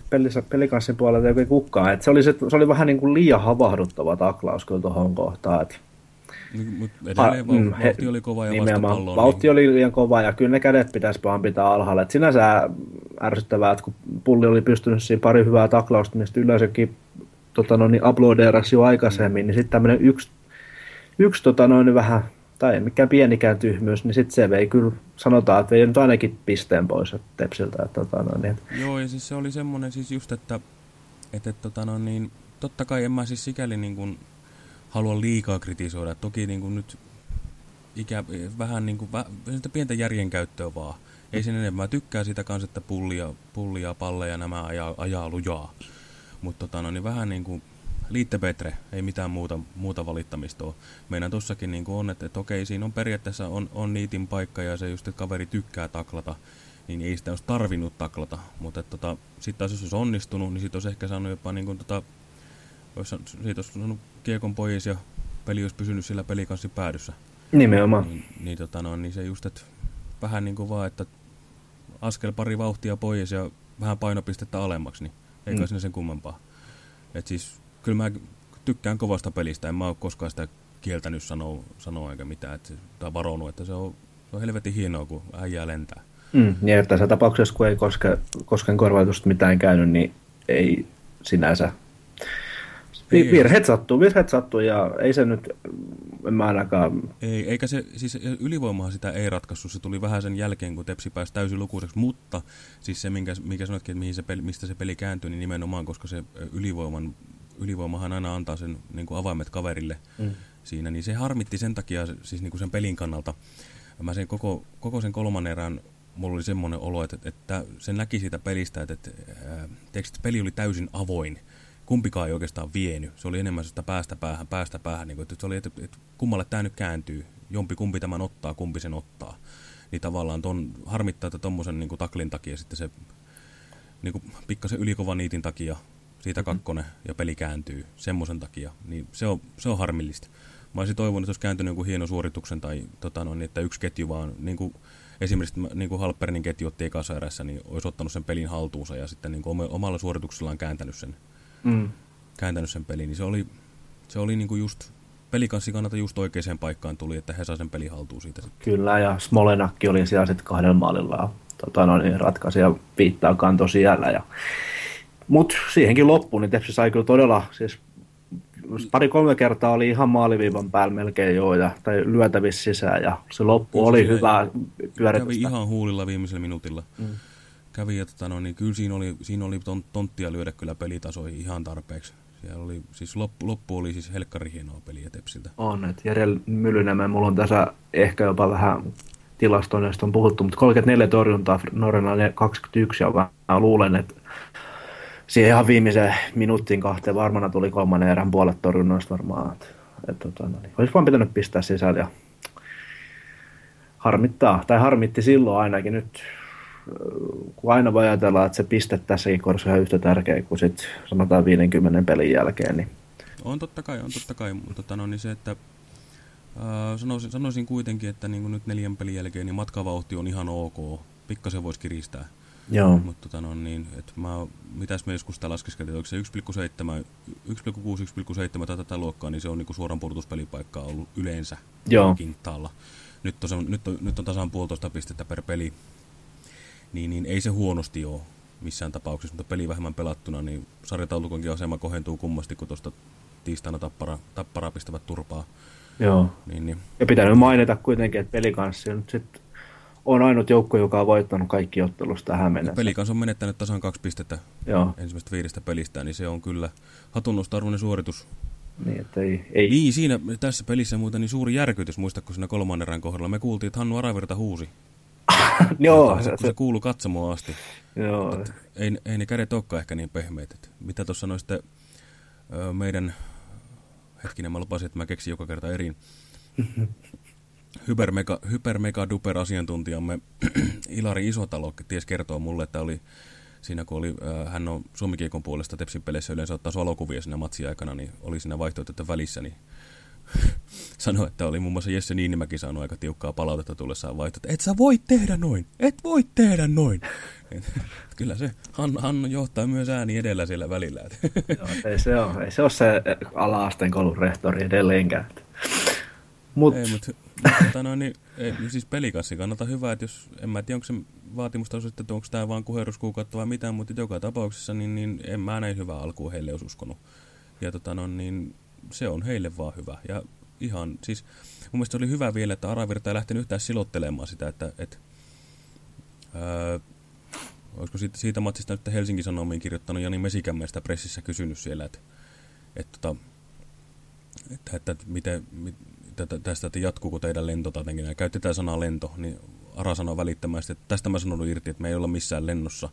pelissä, pelikanssin puolelta ei kukaan. Et se, oli se, se, oli vähän niin kuin liian havahduttava taklaus kyllä tuohon kohtaan. Et, Niin, Mutta edelleen Mm, vau- vauhti oli kova ja nimenomaan. vastapallo Vauhti oli liian kova ja kyllä ne kädet pitäisi vaan pitää alhaalla. Et sinänsä ärsyttävää, että kun pulli oli pystynyt siinä pari hyvää taklausta, mistä yleisökin tota noin, niin uploaderasi jo aikaisemmin, niin sitten tämmöinen yksi, yksi tota noin, vähän, tai ei mikään pienikään tyhmyys, niin sitten se vei kyllä, sanotaan, että vei nyt ainakin pisteen pois että Tepsiltä. Että, tota noin, niin, että, Joo, ja siis se oli semmoinen siis just, että, että, että tota no, niin, totta kai en mä siis sikäli niin kuin halua liikaa kritisoida. Toki niin kuin nyt ikä, vähän niin kuin, sitä pientä järjenkäyttöä vaan. Ei sen enemmän. Mä tykkään sitä kanssa, että pullia, pullia palleja nämä ajaa, ajaa lujaa. Mutta tota, no, niin vähän niin kuin liitte Petre, ei mitään muuta, muuta valittamista ole. Meidän tossakin niin kuin on, että, että okei, siinä on periaatteessa on, on niitin paikka ja se just, että kaveri tykkää taklata, niin ei sitä olisi tarvinnut taklata. Mutta tota, sitten taas jos olisi onnistunut, niin sitten olisi ehkä saanut jopa niin kuin, tota, olisi, siitä olisi saanut kiekon pois ja peli olisi pysynyt sillä pelikanssin päädyssä. nimenomaan. Niin, niin, tota, no, niin se just, että vähän niin kuin vaan, että askel pari vauhtia pois ja vähän painopistettä alemmaksi, niin ei kai Mm. sinne sen kummempaa. Et siis, kyllä mä tykkään kovasta pelistä, en mä ole koskaan sitä kieltänyt sanoa, sanoa eikä mitään, että, tai varonut, että se on, se on helvetin hienoa, kun äijää lentää. Mm, ja tässä tapauksessa, kun ei koske, kosken korvatusta mitään käynyt, niin ei sinänsä. Ei, Vi- virheet sattuu, virheet sattuu ja ei se nyt, en mä ainakaan, Ei, eikä se, siis ylivoimahan sitä ei ratkaissut, se tuli vähän sen jälkeen, kun Tepsi pääsi täysin lukuiseksi, mutta siis se, minkä, minkä sanoitkin, että mihin se peli, mistä se peli kääntyi, niin nimenomaan, koska se ylivoiman, ylivoimahan aina antaa sen niin kuin avaimet kaverille mm. siinä, niin se harmitti sen takia, siis niin kuin sen pelin kannalta. Mä sen koko, koko sen kolmannen erän, mulla oli semmoinen olo, että, että sen näki siitä pelistä, että, että, että peli oli täysin avoin, kumpikaan ei oikeastaan vienyt. Se oli enemmän sitä päästä päähän, päästä päähän. Niin kuin, että se oli, että, että kummalle tämä nyt kääntyy. Jompi kumpi tämän ottaa, kumpi sen ottaa. Niin tavallaan ton, harmittaa, että tuommoisen niin taklin takia sitten se niin kuin pikkasen ylikova niitin takia siitä mm-hmm. kakkonen ja peli kääntyy semmoisen takia, niin se on, se on harmillista. Mä olisin toivonut, että olisi kääntynyt jonkun hienon suorituksen tai tota noin, että yksi ketju vaan, niin kuin esimerkiksi niin kuin Halperinin ketju otti ekassa erässä, niin olisi ottanut sen pelin haltuunsa ja sitten niin kuin omalla suorituksellaan kääntänyt sen, mm. kääntänyt sen pelin. Niin se oli, se oli niin kuin just pelikanssi kannalta just oikeaan paikkaan tuli, että he saa sen pelin haltuun siitä. Kyllä, ja Smolenakki oli siellä sitten kahdella maalilla tota, no, niin ratkaisi ja viittaa kanto siellä. Ja... Mutta siihenkin loppuun, niin Tepsi sai kyllä todella, siis pari-kolme kertaa oli ihan maaliviivan päällä melkein joo, ja, tai lyötävissä sisään, ja se loppu kyllä, oli hyvä pyöritystä. Kävi ihan huulilla viimeisellä minuutilla. Mm. Kävi, ja tota, no, niin kyllä siinä oli, siinä oli tonttia lyödä kyllä pelitasoihin ihan tarpeeksi. Siellä oli, siis loppu, loppu oli siis helkkari hienoa peliä Tepsiltä. On, että Jere Mylynämä, mulla on tässä ehkä jopa vähän tilastoinnista on puhuttu, mutta 34 torjuntaa, Norjalla 21, ja mä luulen, että siihen ihan viimeisen minuutin kahteen varmana tuli kolmannen erän puolet torjunnoista varmaan. Että, että, tota, no, niin. Olisi vaan pitänyt pistää sisällä ja harmittaa, tai harmitti silloin ainakin nyt, kun aina voi ajatella, että se piste tässäkin korissa on yhtä tärkeä kuin sit sanotaan 50 pelin jälkeen. Niin. On totta kai, on totta kai, mutta tota, no, niin se, että ää, sanoisin, sanoisin kuitenkin, että niin nyt neljän pelin jälkeen niin matkavauhti on ihan ok, pikkasen voisi kiristää. Joo. Mutta tota, no, niin, että mä, mitäs me joskus sitä laskeskeltiin, onko se 1,7, 1,6, 1,7 tai tätä luokkaa, niin se on niinku suoran pudotuspelipaikkaa ollut yleensä Joo. kintaalla. Nyt on, nyt, on, nyt on tasan puolitoista pistettä per peli, niin, niin ei se huonosti ole missään tapauksessa, mutta peli vähemmän pelattuna, niin sarjataulukonkin asema kohentuu kummasti, kun tuosta tiistaina tappara, tappara pistävät turpaa. Joo. Niin, niin. Ja pitää mainita kuitenkin, että pelikanssi on nyt sitten on ainut joukko, joka on voittanut kaikki ottelusta tähän mennessä. Pelikans on menettänyt tasan kaksi pistettä Joo. ensimmäistä viidestä pelistä, niin se on kyllä hatunnostarvoinen suoritus. Niin, että ei, ei. Niin, siinä tässä pelissä muuten niin suuri järkytys, muistatko siinä kolmannen erän kohdalla. Me kuultiin, että Hannu Aravirta huusi. Joo. Se, se, se kuuluu katsomaan asti. Joo. Ei, ei ne kädet olekaan ehkä niin pehmeät. Et mitä tuossa noiste meidän, hetkinen mä lupasin, että mä keksin joka kerta eri hypermega, hypermega duper asiantuntijamme Ilari Isotalo ties kertoo mulle, että oli siinä kun oli, äh, hän on Suomikiekon puolesta Tepsin peleissä yleensä ottaa valokuvia siinä matsin aikana, niin oli siinä vaihtoehtoiden välissä, niin sanoi, että oli muun muassa Jesse Niinimäki saanut aika tiukkaa palautetta tullessaan vaihto, että et sä voi tehdä noin, et voi tehdä noin. Kyllä se Hannu, Hannu johtaa myös ääni edellä siellä välillä. Joo, ei, se ole, ei se ole se ala-asteen koulun rehtori edelleenkään. Mut... Ei, mutta tota, no, niin, ei, siis pelikassi kannalta hyvä, että jos, en mä tiedä, onko se vaatimusta että onko tämä vaan kuheruskuukautta vai mitään, mutta joka tapauksessa niin, niin en mä näin hyvää alkuun heille olisi uskonut. Ja tota, no, niin, se on heille vaan hyvä. Ja ihan, siis mun mielestä oli hyvä vielä, että Aravirta ei lähtenyt yhtään silottelemaan sitä, että, että ää, olisiko siitä, siitä matsista nyt Helsingin Sanomiin kirjoittanut Jani Mesikämmeestä pressissä kysynyt siellä, että, että, että, että, että miten, tästä, että jatkuuko teidän lento tai jotenkin, ja käytti sanaa lento, niin Ara sanoi välittömästi, että tästä mä sanon irti, että me ei olla missään lennossa,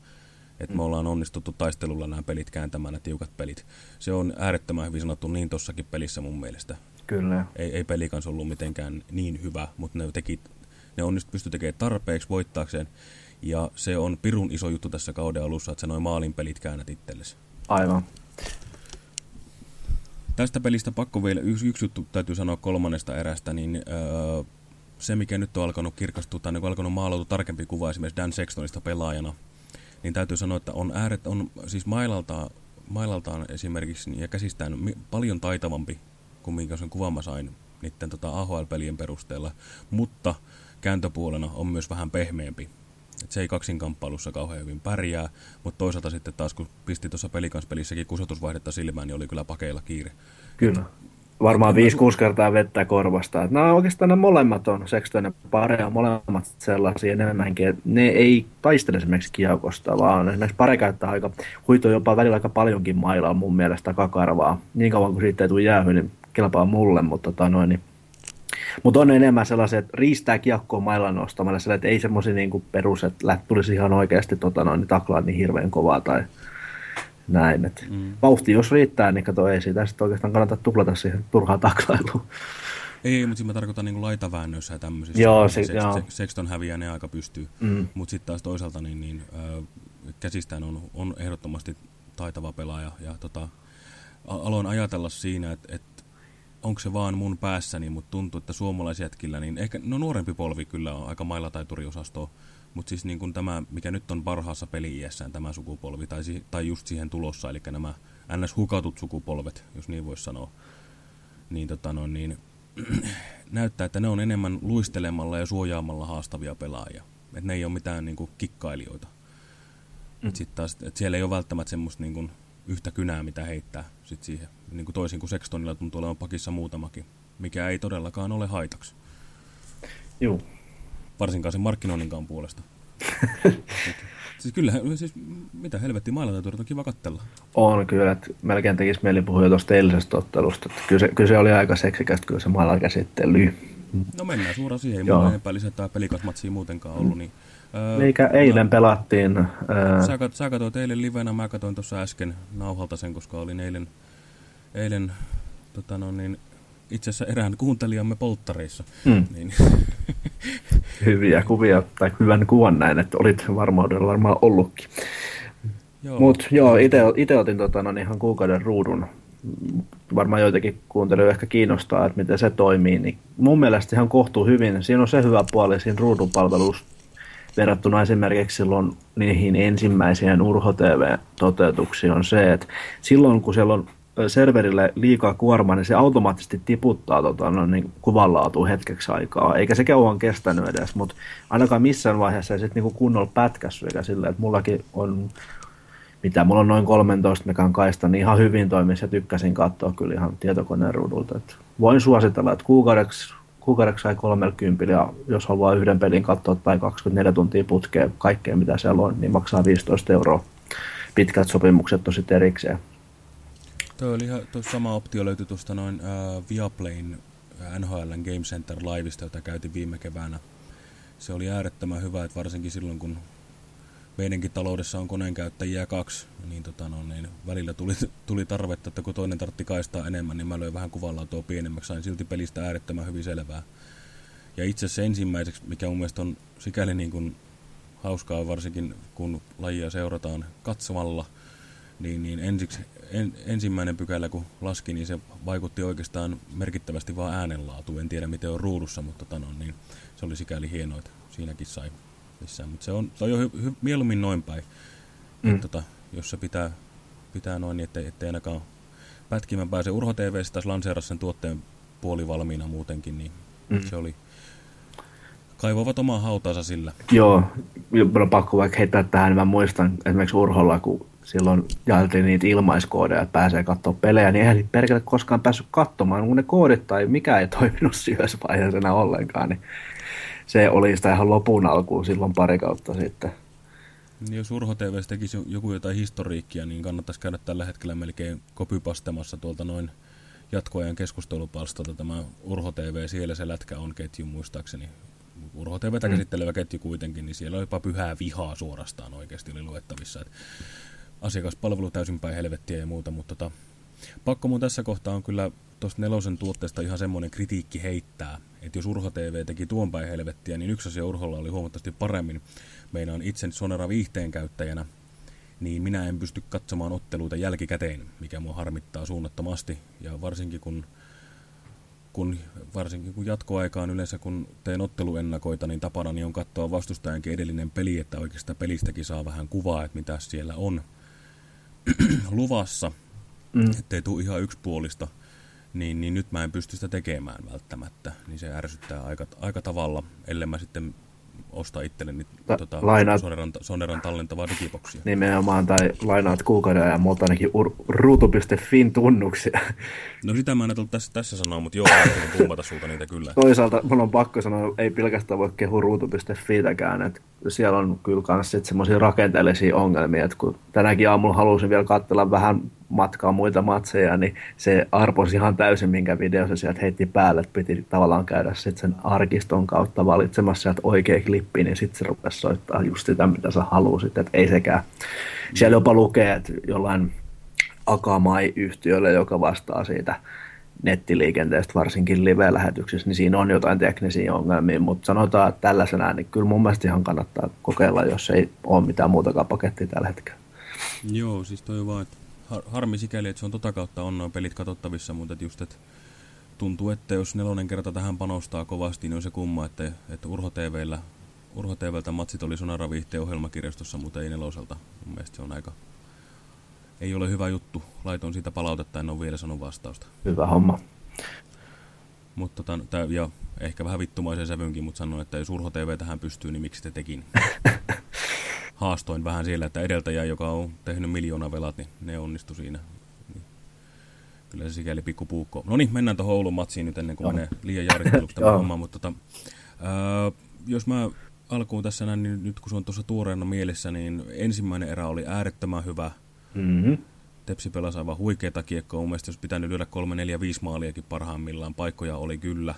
että me ollaan onnistuttu taistelulla nämä pelit kääntämään, nämä tiukat pelit. Se on äärettömän hyvin sanottu niin tossakin pelissä mun mielestä. Kyllä. Ei, ei peli kanssa ollut mitenkään niin hyvä, mutta ne, teki, ne onnistu pysty tekemään tarpeeksi voittaakseen. Ja se on pirun iso juttu tässä kauden alussa, että se noin maalin pelit käännät itsellesi. Aivan. Tästä pelistä pakko vielä yksi, yksi juttu täytyy sanoa kolmannesta erästä, niin öö, se mikä nyt on alkanut kirkastua tai niin alkanut maalautua tarkempi kuva esimerkiksi Dan Sextonista pelaajana, niin täytyy sanoa, että on ääret, on siis mailaltaan, mailaltaan esimerkiksi ja käsistään paljon taitavampi kuin minkä sen kuvan mä sain niiden tota AHL-pelien perusteella, mutta kääntöpuolena on myös vähän pehmeämpi. Et se ei kaksinkamppailussa kauhean hyvin pärjää, mutta toisaalta sitten taas kun pisti tuossa pelikanspelissäkin kusotusvaihdetta silmään, niin oli kyllä pakeilla kiire. Kyllä. Varmaan 5-6 kertaa vettä korvasta. Et nämä oikeastaan nämä molemmat on Sexton ja Parea, molemmat sellaisia enemmänkin. Et ne ei taistele esimerkiksi kiekosta, vaan esimerkiksi Pare käyttää aika, huito jopa välillä aika paljonkin mailaa mun mielestä kakarvaa. Niin kauan kuin siitä ei tule jäähy, niin kelpaa mulle, mutta tota noin, niin mutta on enemmän sellaiset, että riistää kiekkoa mailla nostamalla, sillä, että ei semmoisia niin perus, että tulisi ihan oikeasti tota noin, niin taklaa niin hirveän kovaa tai näin. Et mm. Vauhti jos riittää, niin kato, ei siitä sitten oikeastaan kannata tuplata siihen turhaa taklailuun. Ei, mutta mä tarkoitan niin laitaväännöissä ja tämmöisissä. Joo, se, se, joo. Se, Sexton häviää, ne aika pystyy. Mm. Mutta sitten taas toisaalta niin, niin äh, käsistään on, on ehdottomasti taitava pelaaja. Ja tota, aloin ajatella siinä, että et, onko se vaan mun päässäni, mutta tuntuu, että suomalaisjätkillä, niin ehkä, no nuorempi polvi kyllä on aika mailla taituriosastoa, mutta siis niin kuin tämä, mikä nyt on parhaassa peli tämä sukupolvi, tai, si- tai just siihen tulossa, eli nämä ns-hukatut sukupolvet, jos niin voisi sanoa, niin, tota no, niin näyttää, että ne on enemmän luistelemalla ja suojaamalla haastavia pelaajia. Että ne ei ole mitään niin kuin, kikkailijoita. Mm. Et sit taas, et siellä ei ole välttämättä semmoista niin kuin, yhtä kynää, mitä heittää sit siihen. Niin kuin toisin kuin Sextonilla tuntuu olevan pakissa muutamakin, mikä ei todellakaan ole haitaksi. Joo. Varsinkaan sen markkinoinninkaan puolesta. siis kyllähän, siis mitä helvetti mailla on kiva kattella. On kyllä, että melkein tekisi mieli puhua tuosta eilisestä ottelusta. Että kyllä, se, kyllä se oli aika seksikästä, kyllä se mailla käsittely. No mennään suoraan siihen, ei mulla enempää lisätään pelikasmatsia muutenkaan ollut. Niin, öö, Eikä eilen mä, pelattiin. Öö, sä, kat, sä katsoit eilen livenä, mä katsoin tuossa äsken nauhalta sen, koska olin eilen, eilen tota no niin, itse asiassa erään kuuntelijamme polttareissa. Mm. Niin. Hyviä kuvia, tai hyvän kuvan näin, että olit varmuudella varmaan ollutkin. Mutta joo, itse otin tota, no, ihan kuukauden ruudun. Varmaan joitakin kuuntelijoita ehkä kiinnostaa, että miten se toimii. Niin mun mielestä ihan kohtuu hyvin. Siinä on se hyvä puoli siinä ruudun palvelussa verrattuna esimerkiksi silloin niihin ensimmäisiin Urho TV-toteutuksiin on se, että silloin kun siellä on serverille liikaa kuormaa, niin se automaattisesti tiputtaa tota, no, niin kuvanlaatua hetkeksi aikaa. Eikä se kauan kestänyt edes, mutta ainakaan missään vaiheessa ei sitten niin kunnolla pätkässyt, eikä silleen, että mullakin on mitä mulla on noin 13 mekan kaista, niin ihan hyvin toimisi ja tykkäsin katsoa kyllä ihan tietokoneen ruudulta. Et voin suositella, että kuukaudeksi, kuukaudeksi sai 30 ja jos haluaa yhden pelin katsoa tai 24 tuntia putkea kaikkea mitä siellä on, niin maksaa 15 euroa. Pitkät sopimukset tosi erikseen. Tuo oli ihan, tuo sama optio löytyi tuosta noin uh, Viaplayn NHLn Game Center Liveista, jota käytiin viime keväänä. Se oli äärettömän hyvä, että varsinkin silloin kun meidänkin taloudessa on koneen käyttäjiä kaksi, niin, tota, no, niin välillä tuli, tuli tarvetta, että kun toinen tartti kaistaa enemmän, niin mä löin vähän tuo pienemmäksi, sain silti pelistä äärettömän hyvin selvää. Ja itse asiassa ensimmäiseksi, mikä mun mielestä on sikäli niin kuin hauskaa, varsinkin kun lajia seurataan katsomalla, niin, niin ensiksi, en, ensimmäinen pykälä kun laski, niin se vaikutti oikeastaan merkittävästi vaan äänenlaatu. En tiedä miten on ruudussa, mutta tota, no, niin se oli sikäli hienoa, että siinäkin sai missään. Mutta se on, toi on hy, hy, mieluummin noin päin. Mm. Et, tota, jos se pitää, pitää noin, niin ettei, ettei ainakaan pätkimään pääse. Urho TV taas lanseerasi sen tuotteen puoli valmiina muutenkin, niin mm. se oli kaivoivat omaa hautansa sillä. Joo, on pakko vaikka heittää tähän, mä muistan esimerkiksi Urholla, kun silloin jaeltiin niitä ilmaiskoodeja, että pääsee katsoa pelejä, niin eihän perkele koskaan päässyt katsomaan, kun ne koodit tai mikä ei toiminut syössä vaiheessa ollenkaan, niin se oli sitä ihan lopun alkuun silloin pari kautta sitten. Niin jos Urho TV tekisi joku jotain historiikkia, niin kannattaisi käydä tällä hetkellä melkein kopypastemassa tuolta noin jatkoajan keskustelupalstalta tämä Urho TV, siellä se lätkä on ketju muistaakseni. Urho TVtä mm. käsittelevä ketju kuitenkin, niin siellä oli jopa pyhää vihaa suorastaan oikeasti oli luettavissa. Et asiakaspalvelu täysin päin helvettiä ja muuta, mutta tota, pakko mun tässä kohtaa on kyllä tuosta nelosen tuotteesta ihan semmoinen kritiikki heittää, että jos Urho TV teki tuon päin helvettiä, niin yksi asia Urholla oli huomattavasti paremmin. Meidän on itse Sonera viihteen käyttäjänä, niin minä en pysty katsomaan otteluita jälkikäteen, mikä mua harmittaa suunnattomasti. Ja varsinkin kun, kun, varsinkin kun jatkoaikaan yleensä kun teen otteluennakoita, niin tapana niin on katsoa vastustajankin edellinen peli, että oikeastaan pelistäkin saa vähän kuvaa, että mitä siellä on luvassa, mm. ettei tule ihan yksipuolista niin, niin nyt mä en pysty sitä tekemään välttämättä. Niin se ärsyttää aika, aika tavalla, ellei mä sitten osta itselleni Ta- tota, lainaat, Soneran, Soneran tallentavaa digiboksia. Nimenomaan, tai lainaat kuukauden ajan multa ainakin ruutu.fin tunnuksia. No sitä mä en tässä, tässä sanoa, mutta joo, ajattelin pumpata sulta niitä kyllä. Toisaalta mulla on pakko sanoa, ei pelkästään voi kehu ruutu.fiitäkään, että siellä on kyllä myös semmoisia rakenteellisia ongelmia, että kun tänäkin aamulla halusin vielä katsella vähän matkaa muita matseja, niin se arposi ihan täysin, minkä video se sieltä heitti päälle, että piti tavallaan käydä sitten sen arkiston kautta valitsemassa sieltä oikea klippi, niin sitten se rupesi soittaa just sitä, mitä sä halusit, että ei sekään. Siellä jopa lukee, että jollain Akamai-yhtiölle, joka vastaa siitä nettiliikenteestä, varsinkin live-lähetyksissä, niin siinä on jotain teknisiä ongelmia, mutta sanotaan, että tällaisena, niin kyllä mun mielestä ihan kannattaa kokeilla, jos ei ole mitään muutakaan pakettia tällä hetkellä. Joo, siis toi vaan, että har harmi sikäli, että se on tota kautta on noin pelit katsottavissa, mutta että just, että tuntuu, että jos nelonen kerta tähän panostaa kovasti, niin on se kumma, että, että Urho TVllä Urho TVltä matsit oli Sonara Viihteen ohjelmakirjastossa, mutta ei neloselta. Mun mielestä se on aika, ei ole hyvä juttu. Laitoin siitä palautetta, en ole vielä sanonut vastausta. Hyvä homma. Mutta tota, ja ehkä vähän vittumaisen sävynkin, mutta sanoin, että jos Urho TV tähän pystyy, niin miksi te tekin? Haastoin vähän siellä, että edeltäjä, joka on tehnyt miljoona velat, niin ne onnistu siinä. Niin. Kyllä se sikäli pikku puukko. No niin, mennään tuohon Oulun matsiin nyt ennen kuin Joo. menee liian jaaritteluksi tämä homma. Mutta tota, ää, jos mä alkuun tässä näin, niin nyt kun se on tuossa tuoreena mielessä, niin ensimmäinen erä oli äärettömän hyvä. Mm-hmm. Tepsi pelasi aivan huikeita kiekkoa. Mun jos pitänyt lyödä 3, 4, 5 maaliakin parhaimmillaan. Paikkoja oli kyllä.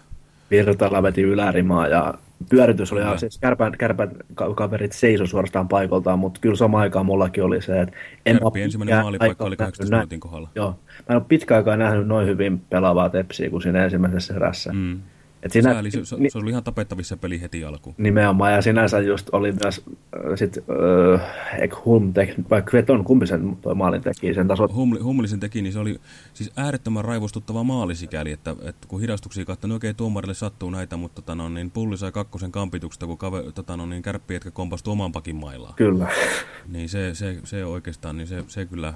Virtala veti ylärimaa ja pyöritys oli ihan siis kärpän, kärpän kaverit seiso suorastaan paikoltaan, mutta kyllä sama aikaan mullakin oli se, että en Kärpi ensimmäinen maalipaikka oli 18 minuutin kohdalla. Joo, mä en ole pitkä aikaa nähnyt noin hyvin pelaavaa tepsiä kuin siinä ensimmäisessä erässä. Mm. Et siinä, Sääli, se, se, oli ihan tapettavissa peli heti alkuun. Nimenomaan, ja sinänsä just oli myös, äh, sit, äh, eikö Hum teki, vai Kveton, kumpi sen toi maalin teki sen taso? Humli, Humli sen teki, niin se oli siis äärettömän raivostuttava maali sikäli, että, että kun hidastuksia katsoi, niin oikein tuomarille sattuu näitä, mutta tota, no, niin pulli sai kakkosen kampituksesta, kun kave, tota, no, niin kärppi, etkä kompastui oman pakin maillaan. Kyllä. Niin se, se, se oikeastaan, niin se, se kyllä,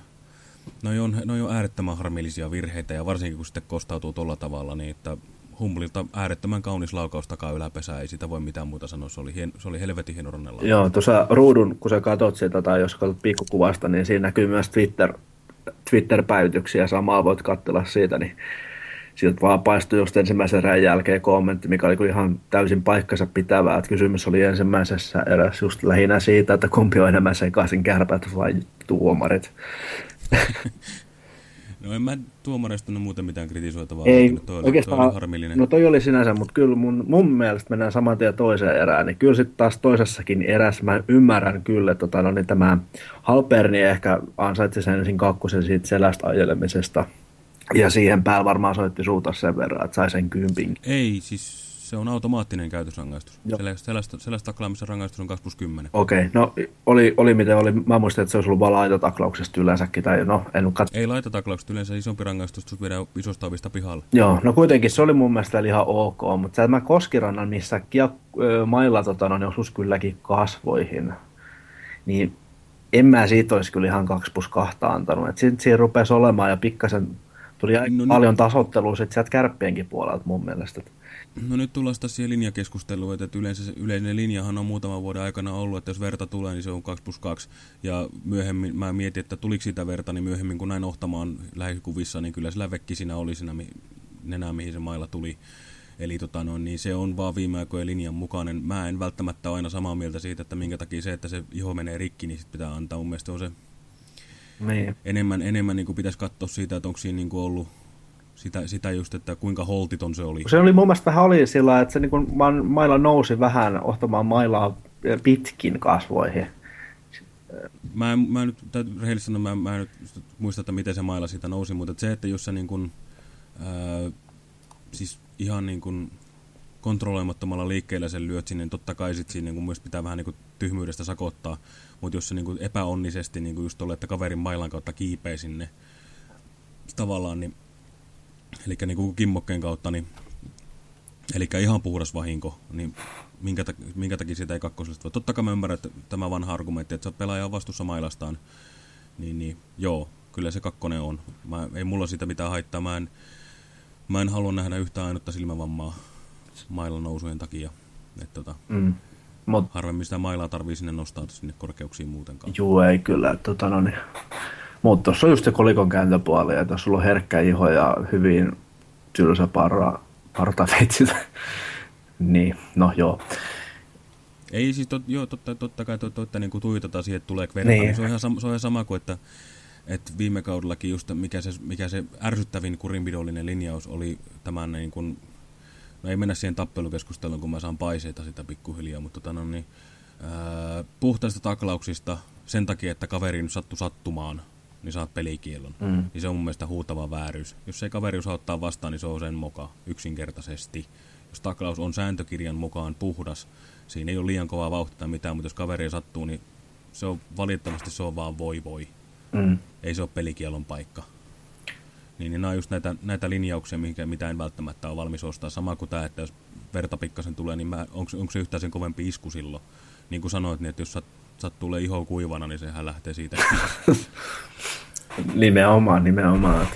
no on, noi on äärettömän harmillisia virheitä, ja varsinkin kun sitten kostautuu tuolla tavalla, niin että Humblilta äärettömän kaunis laukaus takaa yläpesää, ei sitä voi mitään muuta sanoa, se oli, hien, se oli helvetin hieno rannella. Joo, tuossa ruudun, kun sä katsot sitä tai jos katsot pikkukuvasta, niin siinä näkyy myös Twitter, Twitter-päivityksiä, samaa voit katsella siitä, niin sieltä vaan paistui just ensimmäisen erän jälkeen kommentti, mikä oli ihan täysin paikkansa pitävää. Että kysymys oli ensimmäisessä erässä just lähinnä siitä, että kumpi on enemmän sekaisin kärpät vai tuomarit. No en mä tuomareista muuten mitään kritisoitavaa. Ei, toi, oikeastaan, toi oli harmillinen. No toi oli sinänsä, mutta kyllä mun, mun mielestä mennään saman tien toiseen erään. Niin kyllä sitten taas toisessakin erässä mä ymmärrän kyllä, että tota, no, niin tämä Halperni ehkä ansaitsi sen ensin kakkosen siitä selästä ajelemisesta. Ja siihen päällä varmaan soitti suuta sen verran, että sai sen kympin. Ei, siis se on automaattinen käytösrangaistus. Sellaista, sellaista taklaamisen rangaistus on 2 plus 10. Okei, okay. no oli, oli miten oli. Mä muistin, että se olisi ollut vaan laitotaklauksesta yleensäkin. Tai no, en kat... Ei laitotaklauksesta yleensä isompi rangaistus, jos viedään isosta ovista pihalle. Joo, no kuitenkin se oli mun mielestä ihan ok, mutta tämä Koskirannan, missä kia, mailla tota, no, ne osuus kylläkin kasvoihin, niin en mä siitä olisi kyllä ihan 2 plus 2 antanut. Sitten siinä rupesi olemaan ja pikkasen tuli no, paljon niin. tasottelua sit sieltä kärppienkin puolelta mun mielestä. No nyt tullaan taas siihen linjakeskusteluun, että yleensä yleinen linjahan on muutaman vuoden aikana ollut, että jos verta tulee, niin se on 2 plus 2. Ja myöhemmin mä mietin, että tuliko sitä verta, niin myöhemmin kun näin ohtamaan lähikuvissa, niin kyllä sillä vekki siinä oli siinä nenää, mihin se mailla tuli. Eli tota, no, niin se on vaan viime aikojen linjan mukainen. Mä en välttämättä aina samaa mieltä siitä, että minkä takia se, että se iho menee rikki, niin sit pitää antaa. Mun mielestä on se niin. enemmän, enemmän niin kuin pitäisi katsoa siitä, että onko siinä niin kuin ollut sitä, sitä just, että kuinka holtiton se oli. Se oli mun mielestä vähän oli sillä, että se niin kuin mailla nousi vähän ottamaan mailaa pitkin kasvoihin. Mä en, mä en nyt, rehellisesti sanoa, mä, mä en nyt muista, että miten se mailla siitä nousi, mutta se, että jos sä niin kuin, ää, siis ihan niin kuin kontrolloimattomalla liikkeellä sen lyöt sinne, niin totta kai sit siinä niin myös pitää vähän niin kuin tyhmyydestä sakottaa, mutta jos se niin kuin epäonnisesti niin kuin just tolle, että kaverin mailan kautta kiipee sinne tavallaan, niin eli niin kuin kimmokkeen kautta, niin, eli ihan puhdas vahinko, niin minkä, ta minkä takia sitä ei kakkosesta voi. Totta kai mä ymmärrän, että tämä vanha argumentti, että se pelaaja on vastuussa mailastaan, niin, niin joo, kyllä se kakkonen on. Mä, ei mulla sitä mitään haittaa, mä en, mä en halua nähdä yhtään ainutta silmävammaa mailan nousujen takia. Et, tota, mm. Mut, harvemmin sitä mailaa tarvii sinne nostaa sinne korkeuksiin muutenkaan. Joo, ei kyllä. Tota, no niin. Mutta tuossa on just se kolikon kääntöpuoli, ja tuossa on herkkä iho ja hyvin tylsä parra, partaveitsit. niin, no joo. Ei siis, tot, joo, totta, totta kai totta, totta niin kuin siihen, että tulee verta, Niin. niin. se, on ihan sama, se on ihan sama kuin, että, että viime kaudellakin just mikä se, mikä se ärsyttävin kurinpidollinen linjaus oli tämän niin kuin, no ei mennä siihen tappelukeskusteluun, kun mä saan paiseita sitä pikkuhiljaa, mutta tota, no, niin, ää, puhtaista taklauksista sen takia, että kaveri nyt sattui sattumaan, niin saat pelikielon. Mm. Niin se on mun mielestä huutava vääryys. Jos ei kaveri osaa ottaa vastaan, niin se on sen moka yksinkertaisesti. Jos taklaus on sääntökirjan mukaan puhdas, siinä ei ole liian kovaa vauhtia tai mitään, mutta jos kaveri sattuu, niin se on valitettavasti se on vaan voi voi. Mm. Ei se ole pelikielon paikka. Niin, niin nämä on just näitä, näitä linjauksia, mihinkä, mitä en välttämättä ole valmis ostaa. Sama kuin tämä, että jos verta pikkasen tulee, niin onko se yhtään sen kovempi isku silloin? Niin kuin sanoit, niin että jos sat, sat tulee iho kuivana, niin sehän lähtee siitä. Nimenomaan, nimenomaan.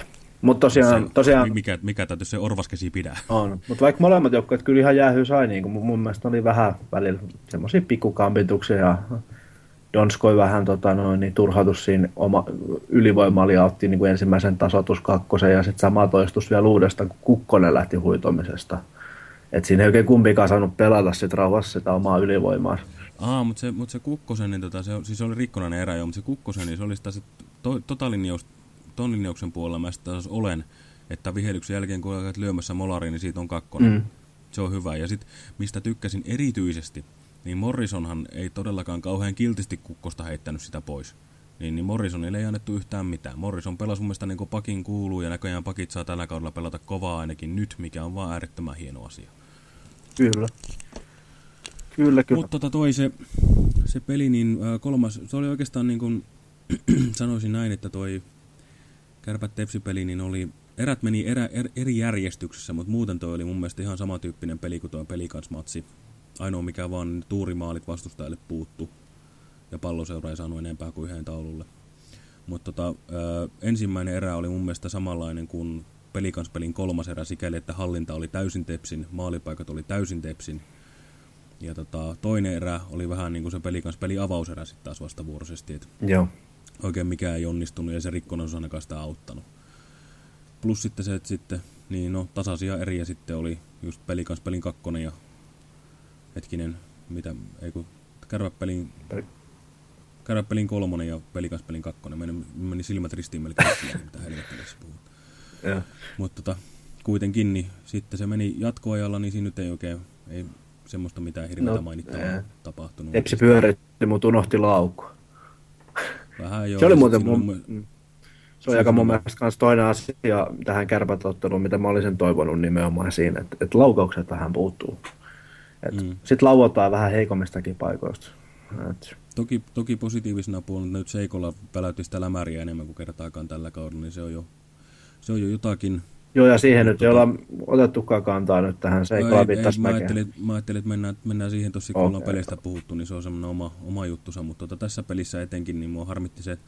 Mutta tosiaan, se, tosiaan Mikä, mikä täytyy se orvaskesi pidää. on. Mutta vaikka molemmat joukkueet kyllä ihan jäähy sai, niin kuin mun, mun mielestä oli vähän välillä semmoisia pikkukampituksia ja Donskoi vähän tota, noin, niin turhautus siinä oma ylivoimalla ja otti niin kuin ensimmäisen tasoitus kakkosen ja sitten sama toistus vielä uudestaan, kun Kukkonen lähti huitomisesta. Et siinä ei oikein kumpikaan saanut pelata sit rauhassa sitä omaa ylivoimaa. Aa, mutta se, mut se Kukkosen, niin tota, se, siis se oli rikkonainen erä jo, mutta se Kukkosen, niin se oli taas, että to, tota linjaus, ton linjauksen puolella mä sitten taas olen, että vihelyksen jälkeen kun alkaa lyömässä molariin, niin siitä on kakkonen. Mm. Se on hyvä. Ja sitten mistä tykkäsin erityisesti, niin Morrisonhan ei todellakaan kauhean kiltisti Kukkosta heittänyt sitä pois. Niin, niin Morrisonille ei annettu yhtään mitään. Morrison pelasi mun mielestä niin pakin kuuluu ja näköjään pakit saa tällä kaudella pelata kovaa ainakin nyt, mikä on vaan äärettömän hieno asia. Kyllä. Kyllä, kyllä. Mutta tota toi se, se peli, niin kolmas, se oli oikeastaan niin kuin, sanoisin näin, että toi kärpät tepsipeli, niin oli, erät meni erä, er, eri järjestyksessä, mutta muuten toi oli mun mielestä ihan samantyyppinen peli kuin tuo pelikansmatsi. Ainoa mikä vaan tuurimaalit vastustajalle puuttu ja palloseura ei saanut enempää kuin yhden taululle. Mutta tota, ensimmäinen erä oli mun mielestä samanlainen kuin pelikanspelin kolmas erä sikäli, että hallinta oli täysin tepsin, maalipaikat oli täysin tepsin. Ja tota, toinen erä oli vähän niin kuin se peli kanssa peli avauserä sitten taas vastavuoroisesti, että Joo. oikein mikään ei onnistunut ja se rikkonen olisi ainakaan sitä auttanut. Plus sitten se, että sitten, niin no tasaisia eriä sitten oli just peli kanssa pelin kakkonen ja hetkinen, mitä, ei kun kärväpelin, Peli- kärväpelin kolmonen ja peli kanssa pelin kakkonen, meni, meni silmät ristiin melkein, mitä helvettiä tässä puhut. Mutta tota, kuitenkin, niin sitten se meni jatkoajalla, niin siinä nyt ei oikein, ei semmoista mitään hirveätä No, mainittavaa ää. tapahtunut. Tepsi pyöritti, mutta unohti laukku. Vähän joo. Se oli ja muuten mun, mm. se on aika mun mielestä kans toinen asia tähän kärpätotteluun, mitä mä olisin toivonut nimenomaan siinä, että, että laukaukset vähän puuttuu. Mm. Sitten lauotaan vähän heikommistakin paikoista. Et, Toki, toki positiivisena puolella nyt Seikolla peläytti sitä lämäriä enemmän kuin kertaakaan tällä kaudella, niin se on jo, se on jo jotakin. Joo, ja siihen nyt ei Tota- olla otettukaan kantaa nyt tähän No Seikola ei, ei, mä, ajattelin, mä ajattelin, että mennään, mennään siihen tossa, kun Okei, ollaan pelistä puhuttu, niin se on semmoinen oma, oma juttusa, mutta tota, tässä pelissä etenkin, niin mua harmitti se, että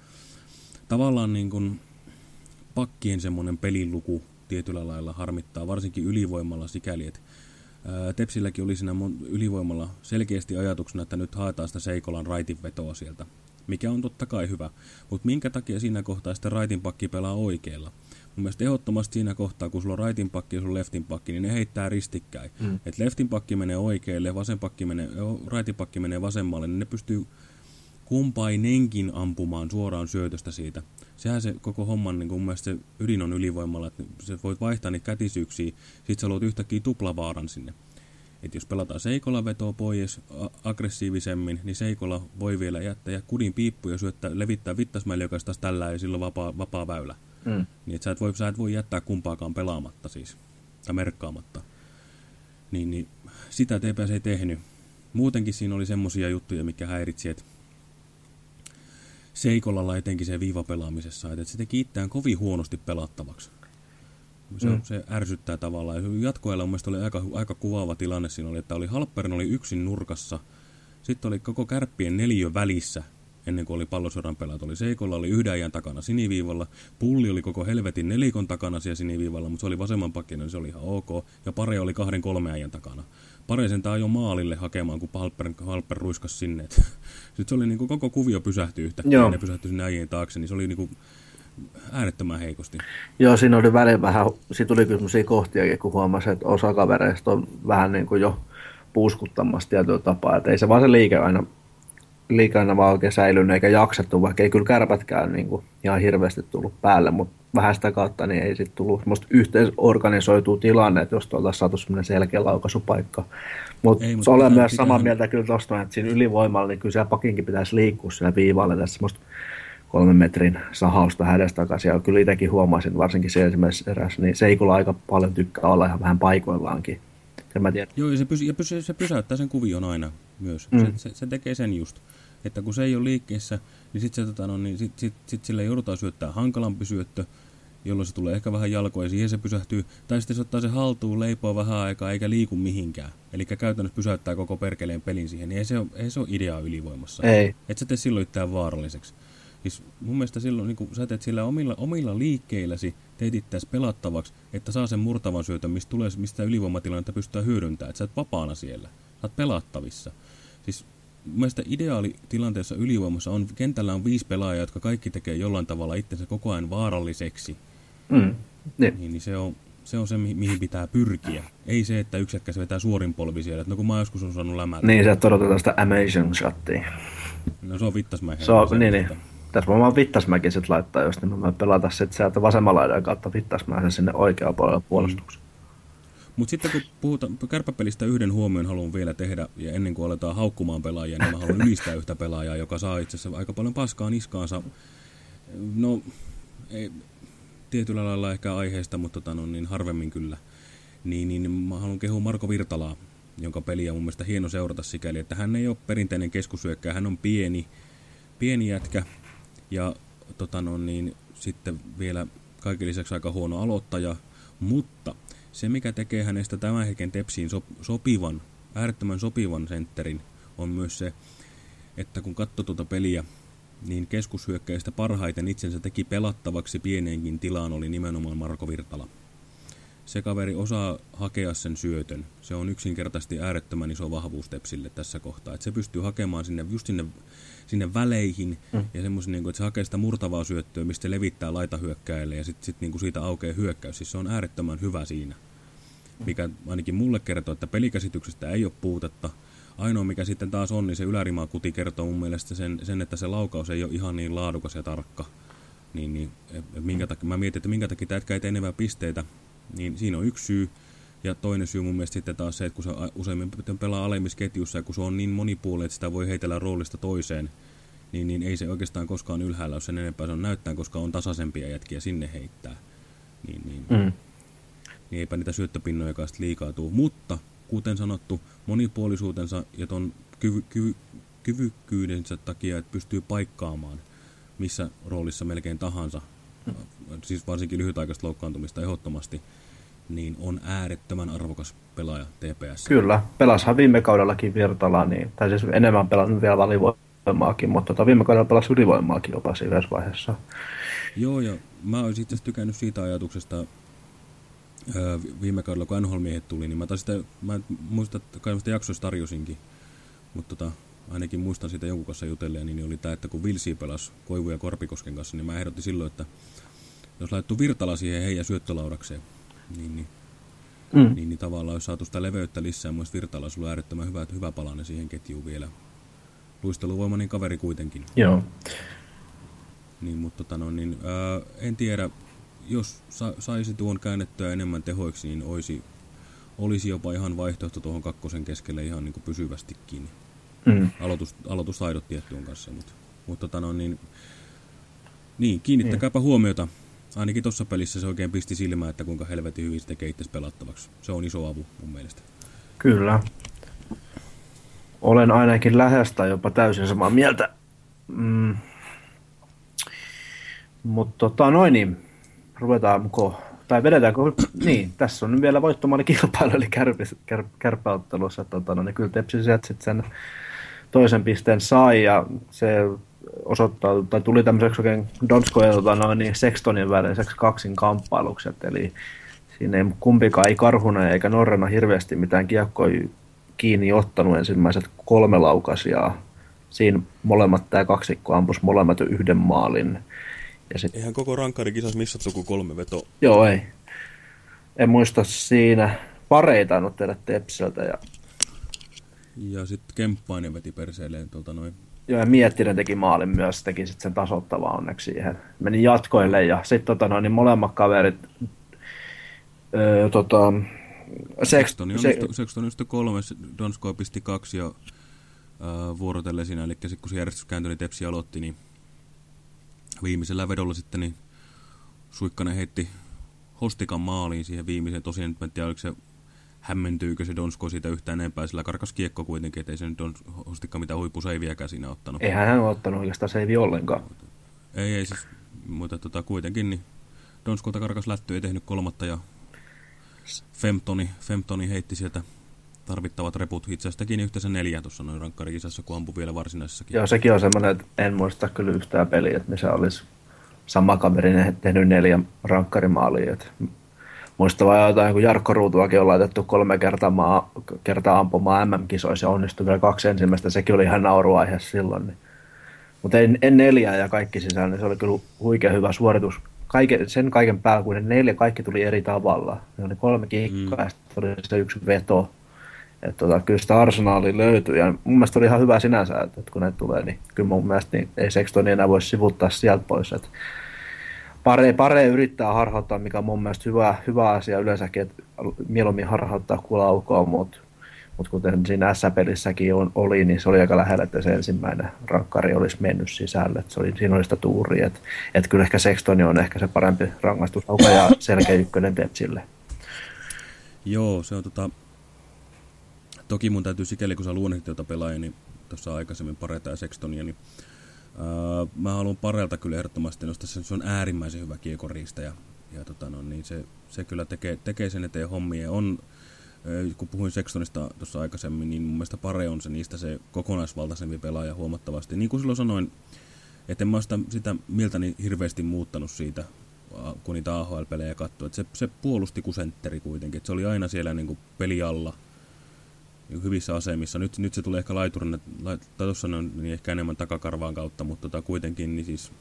tavallaan niin kuin pakkien semmoinen peliluku tietyllä lailla harmittaa, varsinkin ylivoimalla sikäli, että ää, Tepsilläkin oli siinä ylivoimalla selkeästi ajatuksena, että nyt haetaan sitä Seikolan raitin vetoa sieltä, mikä on totta kai hyvä, mutta minkä takia siinä kohtaa sitten raitin pakki pelaa oikealla? Mun mielestä ehdottomasti siinä kohtaa, kun sulla on raitin pakki ja sulla on leftin pakki, niin ne heittää ristikkäin. Mm. Et leftin pakki menee oikealle, vasen pakki menee, raitin pakki menee vasemmalle, niin ne pystyy kumpainenkin ampumaan suoraan syötöstä siitä. Sehän se koko homman, niin mun mielestä se ydin on ylivoimalla, että sä voit vaihtaa niitä kätisyyksiä, sit sä luot yhtäkkiä tuplavaaran sinne. Et jos pelataan Seikolla vetoa pois aggressiivisemmin, niin Seikolla voi vielä jättää ja kudin piippu ja syöttää, levittää Vittasmäelle, joka taas tällä ja silloin vapaa, vapaa väylä. Mm. Niin et sä, et voi, sä et voi jättää kumpaakaan pelaamatta siis, tai merkkaamatta. Niin, niin sitä TPS ei tehnyt. Muutenkin siinä oli semmosia juttuja, mikä häiritsi, että Seikolalla etenkin se viivapelaamisessa, että se teki itseään kovin huonosti pelattavaksi. Se, mm. se ärsyttää tavallaan. Ja Jatkoajalla mun oli aika, aika kuvaava tilanne siinä oli, että oli Halpperin oli yksin nurkassa, sitten oli koko kärppien neljö välissä, ennen kuin oli pallosodan pelaat. Oli Seikolla oli yhden ajan takana siniviivalla, Pulli oli koko helvetin nelikon takana siellä siniviivalla, mutta se oli vasemman pakkinen, niin se oli ihan ok. Ja Pare oli kahden kolme ajan takana. Pare sen jo maalille hakemaan, kun Halper, Halper ruiskas sinne. Sitten se oli niin kuin koko kuvio pysähtyi yhtäkkiä Joo. ja ne pysähtyi sinne äijien taakse, niin se oli niin kuin äärettömän heikosti. Joo, siinä oli välillä vähän, siinä tuli kyllä sellaisia kohtiakin, kun huomasi, että osa kavereista on vähän niin kuin jo puuskuttamassa tietyllä tapaa. Että ei se vaan se liike aina, vaan oikein säilynyt eikä jaksettu, vaikka ei kyllä kärpätkään niin kuin ihan hirveästi tullut päälle, mutta vähän sitä kautta niin ei sitten tullut semmoista yhteisorganisoitua tilanne, että jos tuolta saatu semmoinen selkeä laukaisupaikka. Mutta mut olen pitää- myös samaa mieltä kyllä tuosta, että siinä ylivoimalla, niin kyllä siellä pakinkin pitäisi liikkua siellä viivalla tässä semmoista kolmen metrin sahausta hädestakaisin. Ja kyllä itsekin huomasin, varsinkin se ensimmäisessä erässä, niin Seikulla aika paljon tykkää olla ihan vähän paikoillaankin. Mä. Joo, ja se, pysy, ja pysy, se pysäyttää sen kuvion aina myös. Mm. Se, se, se tekee sen just. Että kun se ei ole liikkeessä, niin sitten tota, no, niin sit, sit, sit sille joudutaan syöttää hankalampi syöttö, jolloin se tulee ehkä vähän jalkoja, ja siihen se pysähtyy. Tai sitten se ottaa se haltuun, leipoo vähän aikaa, eikä liiku mihinkään. Eli käytännössä pysäyttää koko perkeleen pelin siihen, niin ei se ole, ei se ole ideaa ylivoimassa. Ei. Et sä tee silloin itseään vaaralliseksi. Siis mun mielestä silloin niin kun sä teet sillä omilla, omilla liikkeilläsi, teet itseäsi pelattavaksi, että saa sen murtavan syötön, mistä, tulee, mistä ylivoimatilannetta pystytään hyödyntämään. Että sä et vapaana siellä. Sä oot pelattavissa. Siis mun mielestä ideaalitilanteessa ylivoimassa on, kentällä on viisi pelaajaa, jotka kaikki tekee jollain tavalla itsensä koko ajan vaaralliseksi. Mm. Niin. Niin, niin se on se, on se mihin, pitää pyrkiä. Ei se, että yksi jätkä se vetää suorin polvi siellä. Että no kun mä joskus on saanut lämätä. Niin, se odotetaan sitä Amazing Shottia. No se on vittasmäinen. Se on, niin, niin. Tässä varmaan Vittasmäki sitten laittaa, jos niin mä pelata sitten sieltä vasemmalla laidan kautta Vittasmäisen sinne oikealla puolella puolustukseen. Mutta sitten kun puhutaan kärppäpelistä yhden huomion haluan vielä tehdä, ja ennen kuin aletaan haukkumaan pelaajia, niin mä haluan ylistää yhtä pelaajaa, joka saa itse asiassa aika paljon paskaa niskaansa. No, ei, tietyllä lailla ehkä aiheesta, mutta tota, no, niin harvemmin kyllä. Niin, niin mä haluan kehua Marko Virtalaa, jonka peliä on mun mielestä hieno seurata sikäli, että hän ei ole perinteinen keskusyökkä, hän on pieni, pieni jätkä, ja tota, no, niin, sitten vielä kaiken lisäksi aika huono aloittaja, mutta se, mikä tekee hänestä tämän hetken tepsiin sop- sopivan, äärettömän sopivan sentterin, on myös se, että kun katsoo tuota peliä, niin keskushyökkäistä parhaiten itsensä teki pelattavaksi pieneenkin tilaan oli nimenomaan Marko Virtala. Se kaveri osaa hakea sen syötön. Se on yksinkertaisesti äärettömän iso vahvuus Tepsille tässä kohtaa. Että se pystyy hakemaan sinne, just sinne, sinne väleihin mm. ja semmoisen, niin kuin, että se hakee sitä murtavaa syöttöä, mistä se levittää laitahyökkäille ja sitten sit, niin kuin siitä aukeaa hyökkäys. Siis se on äärettömän hyvä siinä. Mikä ainakin mulle kertoo, että pelikäsityksestä ei ole puutetta. Ainoa mikä sitten taas on, niin se ylärimakuti kertoo mun mielestä sen, sen, että se laukaus ei ole ihan niin laadukas ja tarkka. Niin, niin, minkä takia, mä mietin, että minkä takia tätkä ei tee enemmän pisteitä, niin siinä on yksi syy. Ja toinen syy mun mielestä sitten taas se, että kun se useimmin pelaa alemmissa ketjussa ja kun se on niin monipuolinen, että sitä voi heitellä roolista toiseen, niin, niin ei se oikeastaan koskaan ylhäällä, jos sen enempää se on näyttää, koska on tasaisempia jätkiä sinne heittää. Niin, niin, Mm. niin eipä niitä syöttöpinnoja liikaa tuu. Mutta kuten sanottu, monipuolisuutensa ja ton kyvy, kyvy, kyvykkyydensä takia, että pystyy paikkaamaan missä roolissa melkein tahansa, siis varsinkin lyhytaikaista loukkaantumista ehdottomasti, niin on äärettömän arvokas pelaaja TPS. Kyllä, pelashan viime kaudellakin Virtala, niin, tai siis enemmän pelannut vielä valivoimaakin, mutta tota viime kaudella pelasi ylivoimaakin jopa siinä yhdessä vaiheessa. Joo, ja mä olisin itse tykännyt siitä ajatuksesta öö, viime kaudella, kun NHL-miehet tuli, niin mä, taas sitä, mä en muista, että kai mä sitä jaksoista tarjosinkin, mutta tota, ainakin muistan siitä jonkun kanssa jutelleen, niin oli tämä, että kun Vilsi pelasi Koivu ja Korpikosken kanssa, niin mä ehdotin silloin, että jos laittu Virtala siihen heidän syöttölaudakseen, niin, niin, Mm. niin, niin tavallaan olisi saatu sitä leveyttä lisää, myös Virtala olisi ollut äärettömän hyvä, hyvä palanen siihen ketjuun vielä. Luisteluvoimainen kaveri kuitenkin. Joo. Niin, mutta tota, no, niin, ää, en tiedä, jos sa, saisi tuon käännettyä enemmän tehoiksi, niin olisi, olisi jopa ihan vaihtoehto tuohon kakkosen keskelle ihan niin kuin pysyvästikin. Mm. Aloitus, aloitustaidot tiettyyn kanssa, mutta, mutta tota, no, niin, niin, kiinnittäkääpä huomiota. Ainakin tuossa pelissä se oikein pisti silmään, että kuinka helvetin hyvin se tekee itse pelattavaksi. Se on iso avu mun mielestä. Kyllä. Olen ainakin lähestä jopa täysin samaa mieltä. Mm. Mutta tota noin, niin ruvetaanko, tai vedetäänkö, niin, tässä on vielä voittomainen kilpailu, eli kärpi, kär, kärpäottelussa, tota, no, niin kyllä Tepsi sen toisen pisteen sai, ja se osoittaa, tai tuli tämmöiseksi oikein Donsko ja tota, noin, niin Sextonin väliseksi kaksin kamppailukset, eli siinä ei kumpikaan ei Karhunen eikä Norrena hirveästi mitään kiekkoja kiinni ottanut ensimmäiset kolme laukasiaa. Siinä molemmat tämä kaksikko ampus molemmat yhden maalin. Ja sit, Eihän koko rankkarikisassa missattu kuin kolme veto. joo, ei. En muista siinä. Pareita tainnut tehdä Tepsiltä ja Ja sitten Kemppainen veti perseelleen tuolta noin. Joo, ja Miettinen teki maalin myös, teki sitten sen tasoittava onneksi siihen. Meni jatkoille ja sitten tota, noin, niin molemmat kaverit öö, tota, Sextoni on, se, se, Sextoni on sitten kolme, Donskoi pisti kaksi ja äh, vuorotelle siinä, eli sitten kun se järjestys kääntyi, niin Tepsi aloitti, niin viimeisellä vedolla sitten niin Suikkanen heitti Hostikan maaliin siihen viimeiseen. Tosiaan en tiedä, oliko se hämmentyykö se Donsko siitä yhtään enempää, sillä karkas kiekko kuitenkin, ettei se nyt Hostikka mitä huippuseiviäkään siinä ottanut. Eihän hän ottanut oikeastaan seivi ollenkaan. Ei, ei siis, mutta tota, kuitenkin niin Donskolta karkas lätty, ei tehnyt kolmatta ja Femtoni, Femtoni heitti sieltä tarvittavat reput. Itse asiassa teki yhteensä neljä tuossa noin rankkarikisassa, kun ampui vielä varsinaisessakin. Joo, sekin on semmoinen, että en muista kyllä yhtään peliä, että missä olisi sama kaveri tehnyt neljä rankkarimaalia. Muista vaan jotain, kun Jarkko Ruutuakin on laitettu kolme kertaa, maa, kertaa ampumaan MM-kisoissa ja onnistui vielä kaksi ensimmäistä. Sekin oli ihan nauruaihe silloin. Niin. Mutta en, en neljää ja kaikki sisään, niin se oli kyllä huikea hyvä suoritus. Kaiken, sen kaiken päällä, kun ne neljä kaikki tuli eri tavalla. Ne oli kolme kiikkaa mm. ja sitten oli se yksi veto. Että tota, kyllä sitä arsenaali löytyy ja mun mielestä oli ihan hyvä sinänsä, että, että kun ne tulee, niin kyllä mun mielestä niin ei Sextoni enää voi sivuttaa sieltä pois. Että pare, pare yrittää harhauttaa, mikä on mun mielestä hyvä, hyvä asia yleensäkin, että mieluummin harhauttaa kuin laukoa, mutta mut kuten siinä S-pelissäkin on, oli, niin se oli aika lähellä, että se ensimmäinen rankkari olisi mennyt sisälle. Että se oli, siinä oli sitä tuuria. Että, että kyllä ehkä Sextoni on ehkä se parempi rangaistus ja selkeä ykkönen Tepsille. Joo, se on tota, Toki mun täytyy sikäli, kun sä luonnehtit jota pelaajia, niin tuossa aikaisemmin Pareta ja Sextonia, niin ää, mä haluan Parelta kyllä ehdottomasti nostaa sen, se on äärimmäisen hyvä kiekoriista ja, ja tota, no, niin se, se kyllä tekee, tekee sen eteen hommia. On, ää, kun puhuin Sextonista tuossa aikaisemmin, niin mun mielestä Pare on se niistä se kokonaisvaltaisempi pelaaja huomattavasti. Niin kuin silloin sanoin, että en mä sitä, sitä mieltäni hirveästi muuttanut siitä, kun niitä AHL-pelejä katsoi. Se, se puolusti kusentteri kuitenkin, että se oli aina siellä niin kuin peli alla – niin hyvissä asemissa. Nyt, nyt se tulee ehkä laiturina, tai tuossa on niin ehkä enemmän takakarvaan kautta, mutta tota kuitenkin niin siis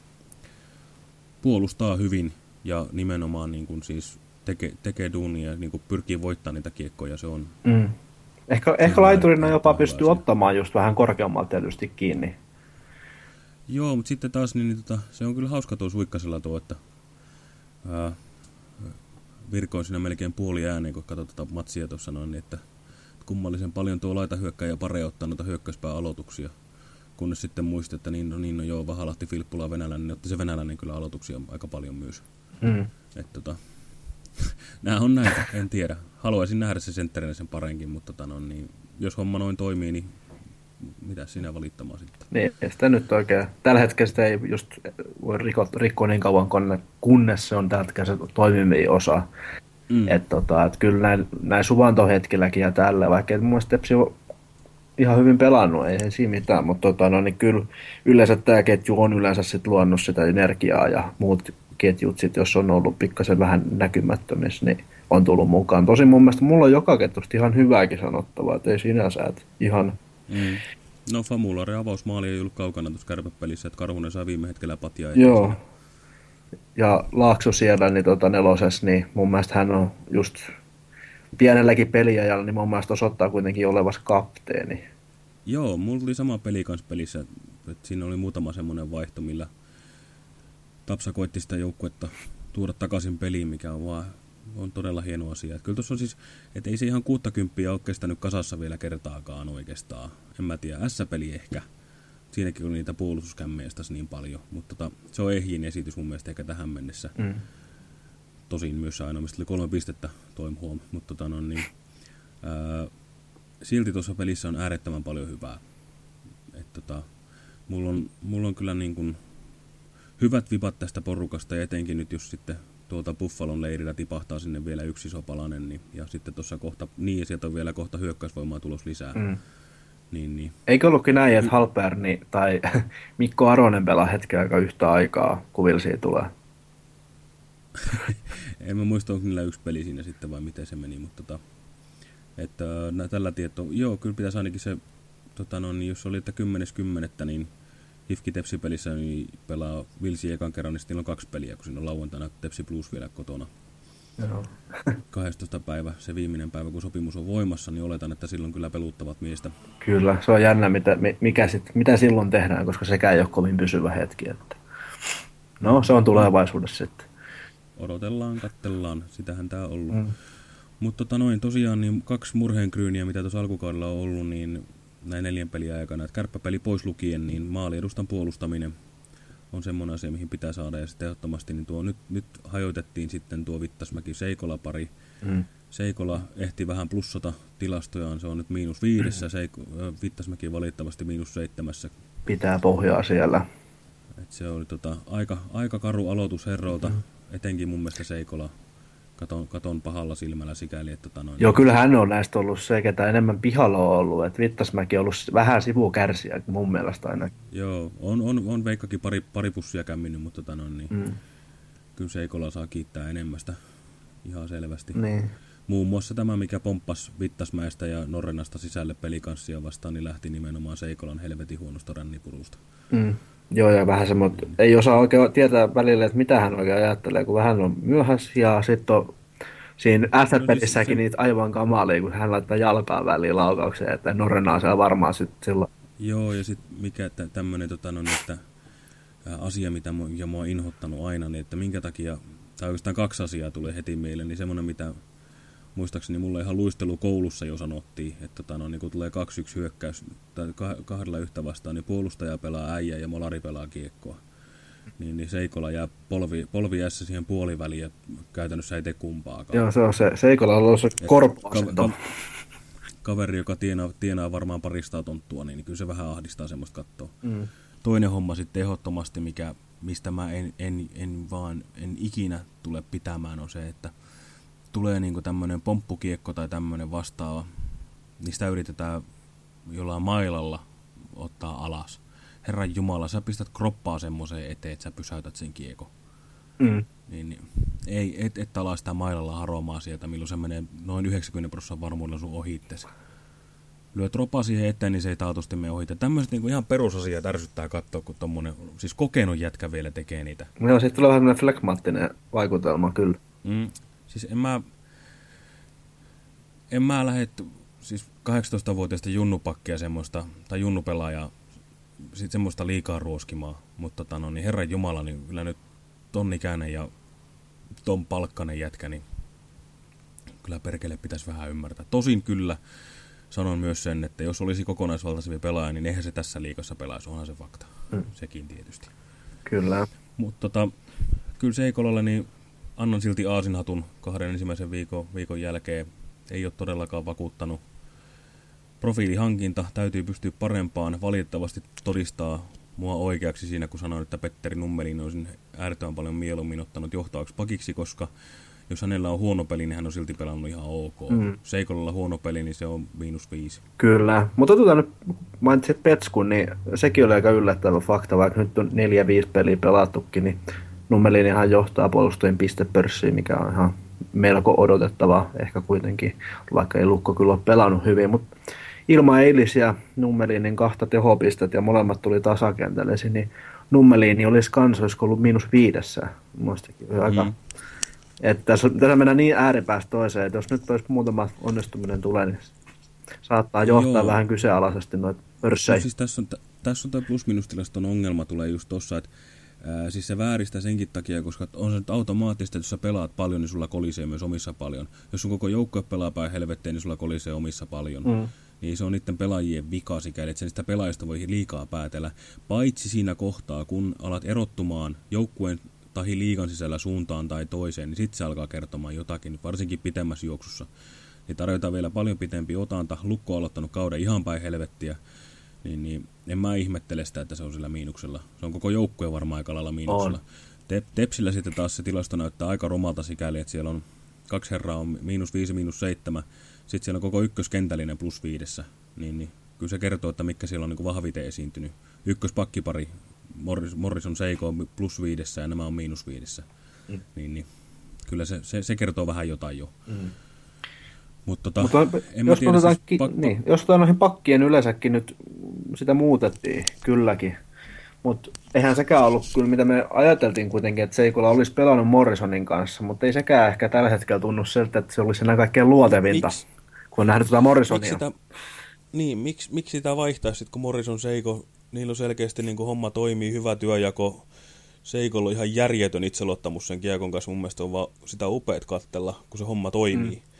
puolustaa hyvin ja nimenomaan niin kuin siis tekee, tekee duunia ja niin kuin pyrkii voittamaan niitä kiekkoja. Se on, mm. Ehkä, ehkä laiturina jopa pystyy asia. ottamaan just vähän korkeammalta tietysti kiinni. Joo, mutta sitten taas niin, niin tota, se on kyllä hauska tuo suikkasella tuo, että ää, virkoin siinä melkein puoli ääneen, kun katsotaan tuota matsia tuossa noin, niin että kummallisen paljon tuo laita hyökkäjä pare ottaa noita hyökkäyspää aloituksia. Kunnes sitten muisti, että niin, no, niin no joo, Vahalahti, Filppula, venäläinen, niin otti se venäläinen kyllä aloituksia aika paljon myös. Mm. Et, tota, nämä on näitä, en tiedä. Haluaisin nähdä se sentterinä sen parenkin, mutta tota, no, niin, jos homma noin toimii, niin mitä sinä valittamaan sitten? Niin, sitä nyt oikein. Tällä hetkellä sitä ei just voi rikkoa, rikkoa niin kauan, kunnes se on tällä hetkellä se toimivin osa. Mm. Että tota, et kyllä näin, näin suvantohetkilläkin ja tällä, vaikka mun mielestä Tepsi on ihan hyvin pelannut, ei siinä mitään, mutta tota, no, niin kyllä yleensä tämä ketju on yleensä sit luonut sitä energiaa ja muut ketjut sit, jos on ollut pikkasen vähän näkymättömissä, niin on tullut mukaan. Tosin mun mielestä mulla on joka ketjusta ihan hyvääkin sanottavaa, että ei sinänsä, että ihan... Mm. No Famulari avausmaali ei ollut kaukana tuossa kärpäpelissä, että Karhunen saa viime hetkellä patjaa. Joo, ja Laakso siellä niin tota, neloses, niin mun mielestä hän on just pienelläkin peliajalla, niin mun mielestä osoittaa kuitenkin olevas kapteeni. Joo, mulla oli sama peli kanssa pelissä, että siinä oli muutama semmoinen vaihto, millä Tapsa koitti sitä joukkuetta tuoda takaisin peliin, mikä on vaan on todella hieno asia. Että kyllä tuossa on siis, että ei se ihan 60 ole kestänyt kasassa vielä kertaakaan oikeastaan. En mä tiedä, S-peli ehkä siinäkin oli niitä puolustuskämmejä niin paljon, mutta tota, se on ehjin esitys mun mielestä ehkä tähän mennessä. Mm. Tosin myös aina, mistä oli kolme pistettä toim huom, mutta tota, no, niin, ää, silti tuossa pelissä on äärettömän paljon hyvää. Et, tota, mulla, on, mulla on kyllä niin kuin hyvät vipat tästä porukasta ja etenkin nyt jos sitten tuota Buffalon leirillä tipahtaa sinne vielä yksi iso palanen, niin, ja sitten tuossa kohta, niin ja sieltä on vielä kohta hyökkäysvoimaa tulos lisää. Mm niin, niin. Eikö ollutkin näin, että Halperni tai Mikko Aronen pelaa hetken aika yhtä aikaa, kun Vilsi tulee? en mä muista, onko niillä yksi peli siinä sitten vai miten se meni, mutta tota, että, nä, tällä tietoa, joo, kyllä pitäisi ainakin se, tota, no, niin jos oli, että 10.10. niin Hifki Tepsi-pelissä niin pelaa Vilsi ekan kerran, niin sitten on kaksi peliä, kun siinä on lauantaina Tepsi Plus vielä kotona. Joo. 12. päivä, se viimeinen päivä, kun sopimus on voimassa, niin oletan, että silloin kyllä peluttavat miestä. Kyllä, se on jännä, mitä, mikä sit, mitä silloin tehdään, koska sekään ei ole kovin pysyvä hetki. Että... No, se on tulevaisuudessa sitten. Odotellaan, kattellaan, sitähän tämä on ollut. Mm. Mutta tota noin, tosiaan niin kaksi murheenkryyniä, mitä tuossa alkukaudella on ollut, niin näin neljän pelin aikana, että kärppäpeli pois lukien, niin maaliedustan puolustaminen on semmoinen asia, mihin pitää saada. Ja sitten ehdottomasti niin tuo, nyt, nyt hajoitettiin sitten tuo Vittasmäki Seikola-pari. Mm. Seikola ehti vähän plussata tilastojaan, se on nyt miinus viidessä, mm. Seiko, Vittasmäki valitettavasti miinus seitsemässä. Pitää pohjaa siellä. Et se oli tota, aika, aika karu aloitus herrolta, mm. etenkin mun mielestä Seikola katon, katon pahalla silmällä sikäli, että tota noin... Joo, kyllä hän on näistä ollut se, ketä enemmän pihalla on ollut, että Vittasmäki on ollut vähän sivukärsiä mun mielestä aina. Joo, on, on, on Veikkakin pari, pari pussia kämminyt, mutta tota noin, niin mm. kyllä Seikola saa kiittää enemmästä ihan selvästi. Niin. Muun muassa tämä, mikä pomppasi Vittasmäestä ja Norrenasta sisälle pelikanssia vastaan, niin lähti nimenomaan Seikolan helvetin huonosta rännipurusta. Mm. Joo, ja vähän semmoinen, ei osaa oikein tietää välillä, että mitä hän oikein ajattelee, kun vähän on myöhässä, ja sitten on siinä SF-pelissäkin niitä aivan kamalia, kun hän laittaa jalkaa väliin laukaukseen, että Norrena on varmaan sitten silloin. Joo, ja sitten mikä tämmöinen tota, no, niin, että asia, mitä mua, ja mua on inhottanut aina, niin että minkä takia, tai oikeastaan kaksi asiaa tulee heti meille, niin semmoinen, mitä muistaakseni mulla ihan luistelu koulussa jo sanottiin, että tota, no, niin kun tulee 2-1 hyökkäys tai kahdella yhtä vastaan, niin puolustaja pelaa äijä ja molari pelaa kiekkoa. Niin, niin Seikola jää polvi, polvi jässä siihen puoliväliin ja käytännössä ei tee kumpaakaan. Joo, se on se. Seikola on se korpoasento. Ka- kaveri, joka tienaa, tienaa varmaan parista tonttua, niin, niin kyllä se vähän ahdistaa semmoista kattoa. Mm. Toinen homma sitten ehdottomasti, mikä, mistä mä en, en, en vaan en ikinä tule pitämään, on se, että – tulee niinku tämmöinen pomppukiekko tai tämmöinen vastaava, niin sitä yritetään jollain mailalla ottaa alas. Herran Jumala, sä pistät kroppaa semmoiseen eteen, että sä pysäytät sen kiekko. Mm. Niin, niin, ei, et, et ala sitä mailalla haromaa sieltä, milloin se menee noin 90 prosenttia varmuudella sun ohittesi. Lyöt ropa siihen eteen, niin se ei taatusti mene ohi. Tämmöiset niin ihan perusasiat ärsyttää katsoa, kun tommonen, siis kokenut jätkä vielä tekee niitä. Joo, siitä tulee vähän flekmaattinen vaikutelma, kyllä. Mm, Siis en mä, en mä lähde siis 18-vuotiaista junnupakkia semmoista, tai junnupelaajaa, sit semmoista liikaa ruoskimaa, mutta tota, no, niin Herran Jumala, niin kyllä nyt ton ikäinen ja ton palkkanen jätkä, niin kyllä perkele pitäisi vähän ymmärtää. Tosin kyllä sanon myös sen, että jos olisi kokonaisvaltaisempi pelaaja, niin eihän se tässä liikassa pelaisi, onhan se fakta. Mm. Sekin tietysti. Kyllä. Mutta tota, kyllä Seikolalle niin annan silti aasinhatun kahden ensimmäisen viikon, viikon jälkeen. Ei ole todellakaan vakuuttanut. Profiilihankinta täytyy pystyä parempaan. Valitettavasti todistaa mua oikeaksi siinä, kun sanoin, että Petteri Nummelin olisin äärettömän paljon mieluummin ottanut johtavaksi pakiksi, koska jos hänellä on huono peli, niin hän on silti pelannut ihan ok. Mm. Seikolla huono peli, niin se on miinus viisi. Kyllä, mutta otetaan nyt, mainitsit Petskun, niin sekin oli aika yllättävä fakta, vaikka nyt on neljä, viisi peliä pelattukin, niin Nummelinihan johtaa puolustajien pistepörssiin, mikä on ihan melko odotettava ehkä kuitenkin, vaikka ei Lukko kyllä ole pelannut hyvin, mutta ilman eilisiä Nummelinin kahta tehopistettä ja molemmat tuli tasakentälle, niin Nummelini olisi kans, olisiko ollut miinus viidessä. Muistakin aika, mm. että tässä, tässä mennään niin ääripäästä toiseen, että jos nyt olisi muutama onnistuminen tulee, niin saattaa johtaa Joo. vähän kyseenalaisesti noita pörssejä. No siis tässä on, tässä on tämä plus-minustilaston ongelma tulee just tuossa, että Ää, siis se vääristää senkin takia, koska on se nyt automaattisesti, että jos sä pelaat paljon, niin sulla kolisee myös omissa paljon. Jos sun koko joukkue pelaa päin helvetteen, niin sulla kolisee omissa paljon. Mm. Niin se on niiden pelaajien vika sikäli, että sen sitä pelaajista voi liikaa päätellä. Paitsi siinä kohtaa, kun alat erottumaan joukkueen tai liigan sisällä suuntaan tai toiseen, niin sitten se alkaa kertomaan jotakin, varsinkin pitemmässä juoksussa. Niin tarjotaan vielä paljon pitempi otanta. Lukko on aloittanut kauden ihan päin helvettiä niin, niin en mä ihmettele sitä, että se on sillä miinuksella. Se on koko joukkue varmaan aika lailla miinuksella. Te, tepsillä sitten taas se tilasto näyttää aika romalta sikäli, että siellä on kaksi herraa on miinus viisi, miinus seitsemän. Sitten siellä on koko ykköskentällinen plus viidessä. Niin, niin kyllä se kertoo, että mikä siellä on niin vahviten esiintynyt. Ykköspakkipari, Morris, Morrison Seiko plus viidessä ja nämä on miinus viidessä. Mm. Niin, niin, kyllä se, se, se kertoo vähän jotain jo. Mm. Mutta tota, Mutta en jos, tiedä, siis pakko... niin, jos noihin pakkien yleensäkin nyt sitä muutettiin, kylläkin. Mutta eihän sekään ollut kyllä, mitä me ajateltiin kuitenkin, että Seikola olisi pelannut Morrisonin kanssa, mutta ei sekään ehkä tällä hetkellä tunnu siltä, että se olisi enää kaikkein luotevinta, Miks? kun on nähnyt tätä Morrisonia. Miksi sitä, niin, miksi, miksi sitä vaihtaisi, sit, kun Morrison Seiko, niillä on selkeästi niin homma toimii, hyvä työjako. Seikolla on ihan järjetön itseluottamus sen kiekon kanssa. Mun mielestä on vaan sitä upeat kattella, kun se homma toimii. Mm.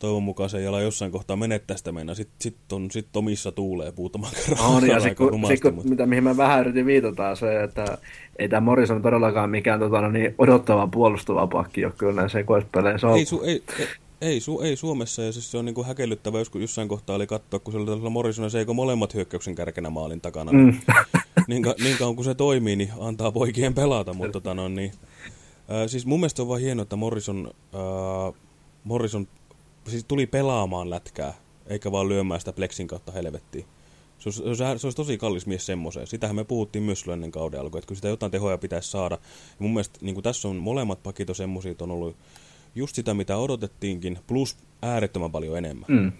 Toivon mukaan se ei ala jossain kohtaa menettää sitä mennä. Sitten sit on sit omissa tuulee muutaman kerran. On, ja sit, kun, sit, kun, mutta- mitä, mihin mä vähän yritin viitata, se, että ei tämä Morrison todellakaan mikään tota, no niin odottava puolustava pakki ole kyllä näissä sekoispeleissä ollut. Ei, su, ei, ei, ei, su, ei Suomessa, ja siis se on niinku häkellyttävä, joskus jossain kohtaa oli katsoa, kun siellä oli Morrison ja Seiko molemmat hyökkäyksen kärkenä maalin takana. Mm. niin, ka, niin kauan kun se toimii, niin antaa poikien pelata, mutta tota no, niin, ää, siis mun mielestä on vaan hienoa, että Morrison, ää, Morrison siis tuli pelaamaan lätkää, eikä vaan lyömään sitä plexin kautta helvettiin. Se olisi, se, olisi, se olisi tosi kallis mies semmoiseen. Sitähän me puhuttiin myös silloin ennen kauden alkua, että kun sitä jotain tehoja pitäisi saada. Ja mun mielestä niin kuin tässä on molemmat pakit on semmoisia, on ollut just sitä, mitä odotettiinkin, plus äärettömän paljon enemmän. Mm.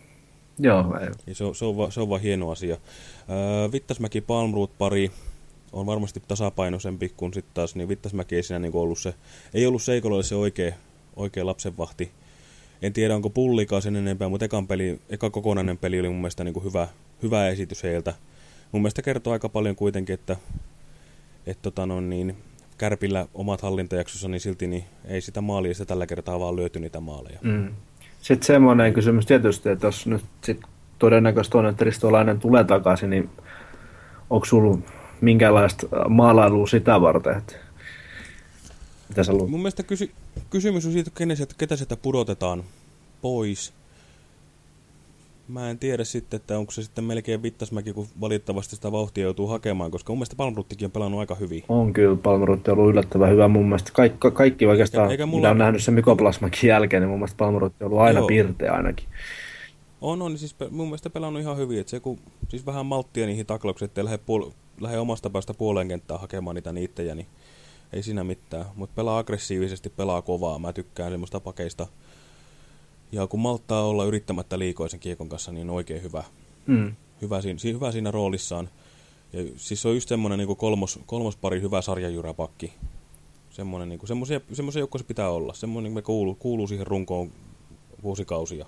Joo. Ja se, on, se, on va, se on vaan hieno asia. Öö, Vittasmäki Palmroot pari on varmasti tasapainoisempi kuin sitten taas, niin Vittasmäki ei siinä niin ollut se, ei ollut Seikololle se oikea, oikea lapsenvahti. En tiedä, onko pullikaan sen enempää, mutta ekan peli, eka kokonainen peli oli mun mielestä niin kuin hyvä, hyvä esitys heiltä. Mun mielestä kertoo aika paljon kuitenkin, että, että tota no, niin, Kärpillä omat hallintajaksossa, niin silti niin ei sitä maalia sitä tällä kertaa vaan löyty niitä maaleja. Mm. Sitten semmoinen kysymys tietysti, että jos nyt sit todennäköisesti on, että Ristolainen tulee takaisin, niin onko sulla minkäänlaista maalailua sitä varten? Että mitä sä luulet? Mun mielestä kysy kysymys on siitä, kenen ketä sieltä pudotetaan pois. Mä en tiedä sitten, että onko se sitten melkein Vittasmäki, kun valitettavasti sitä vauhtia joutuu hakemaan, koska mun mielestä Palmruttikin on pelannut aika hyvin. On kyllä, Palmerutti on ollut yllättävän hyvä mun mielestä. Kaikki, kaikki oikeastaan, Eikä mulla- mitä on nähnyt sen Mykoplasmakin jälkeen, niin mun mielestä Palmerutti on ollut aina Joo. pirteä ainakin. On, on, siis pe- mun mielestä pelannut ihan hyvin, että se kun siis vähän malttia niihin taklauksiin, ettei lähde, puol- lähde omasta päästä puoleen kenttään hakemaan niitä niittejä, niin ei siinä mitään. Mutta pelaa aggressiivisesti, pelaa kovaa, mä tykkään semmoista pakeista. Ja kun malttaa olla yrittämättä liikoisen kiekon kanssa, niin on oikein hyvä. Mm. hyvä, siinä, si- hyvä siinä roolissaan. Ja siis se on just semmoinen niin kolmos, kolmospari hyvä sarjajyräpakki. Semmoinen, niin semmoisia joukkoja se pitää olla. Semmoinen, mikä kuuluu, kuuluu siihen runkoon vuosikausia.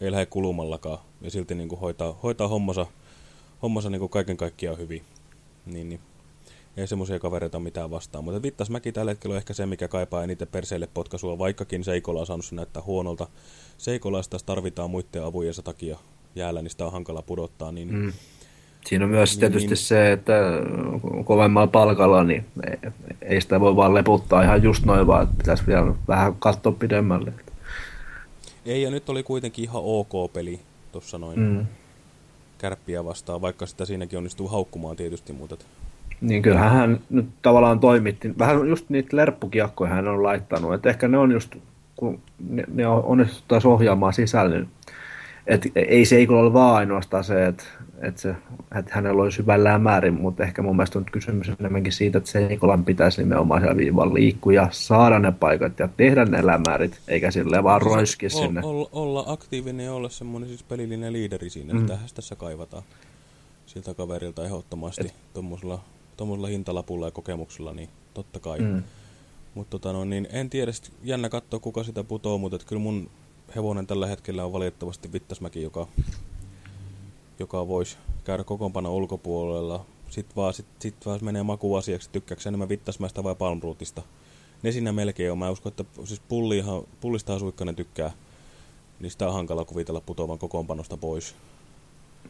Ei lähde kulumallakaan. Ja silti niin kuin hoitaa, hoitaa hommansa, hommansa niin kuin kaiken kaikkiaan hyvin. Niin, niin. Ei semmoisia kavereita mitään vastaan. Mutta Vittasmäki tällä hetkellä on ehkä se, mikä kaipaa eniten perseille potkaisua, vaikkakin Seikola on saanut se näyttää huonolta. Seikolaista tarvitaan muiden avujensa takia jäällä, niin sitä on hankala pudottaa. Niin, Mm. Siinä on myös Niin, tietysti niin. se, että kovemmalla palkalla niin ei, sitä voi vaan leputtaa ihan just noin, vaan pitäisi vielä vähän katsoa pidemmälle. Ei, ja nyt oli kuitenkin ihan ok peli tuossa noin Mm. kärppiä vastaan, vaikka sitä siinäkin onnistuu haukkumaan tietysti, mutta Niin kyllähän hän nyt tavallaan toimitti. Vähän just niitä lerppukiekkoja hän on laittanut. Et ehkä ne on just, kun ne, ne on onnistu taas ohjaamaan sisälle. niin Et ei se ei kyllä ole vaan ainoastaan se, että et se, et hänellä olisi hyvällään määrin, mutta ehkä mun mielestä on kysymys enemmänkin siitä, että Seikolan pitäisi nimenomaan siellä viivalla liikkua ja saada ne paikat ja tehdä ne lämärit, eikä silleen vaan roiski ol, sinne. ol, olla aktiivinen ja olla semmoinen siis pelillinen liideri siinä, mm. tähän tässä kaivataan siltä kaverilta ehdottomasti tuommoisella tuommoisella hintalapulla ja kokemuksella, niin totta kai. Mm. Mutta tota no, niin en tiedä, sit jännä katsoa kuka sitä putoo, mutta et kyllä mun hevonen tällä hetkellä on valitettavasti Vittasmäki, joka, joka voisi käydä kokoonpano ulkopuolella. Sitten vaan, sit, sit vaan menee makuasiaksi, tykkääkö enemmän Vittasmäistä vai Palmrootista. Ne siinä melkein on. Mä uskon, että siis pullihan, pullistahan Suikkanen tykkää, niin sitä on hankala kuvitella putoavan kokoonpanosta pois.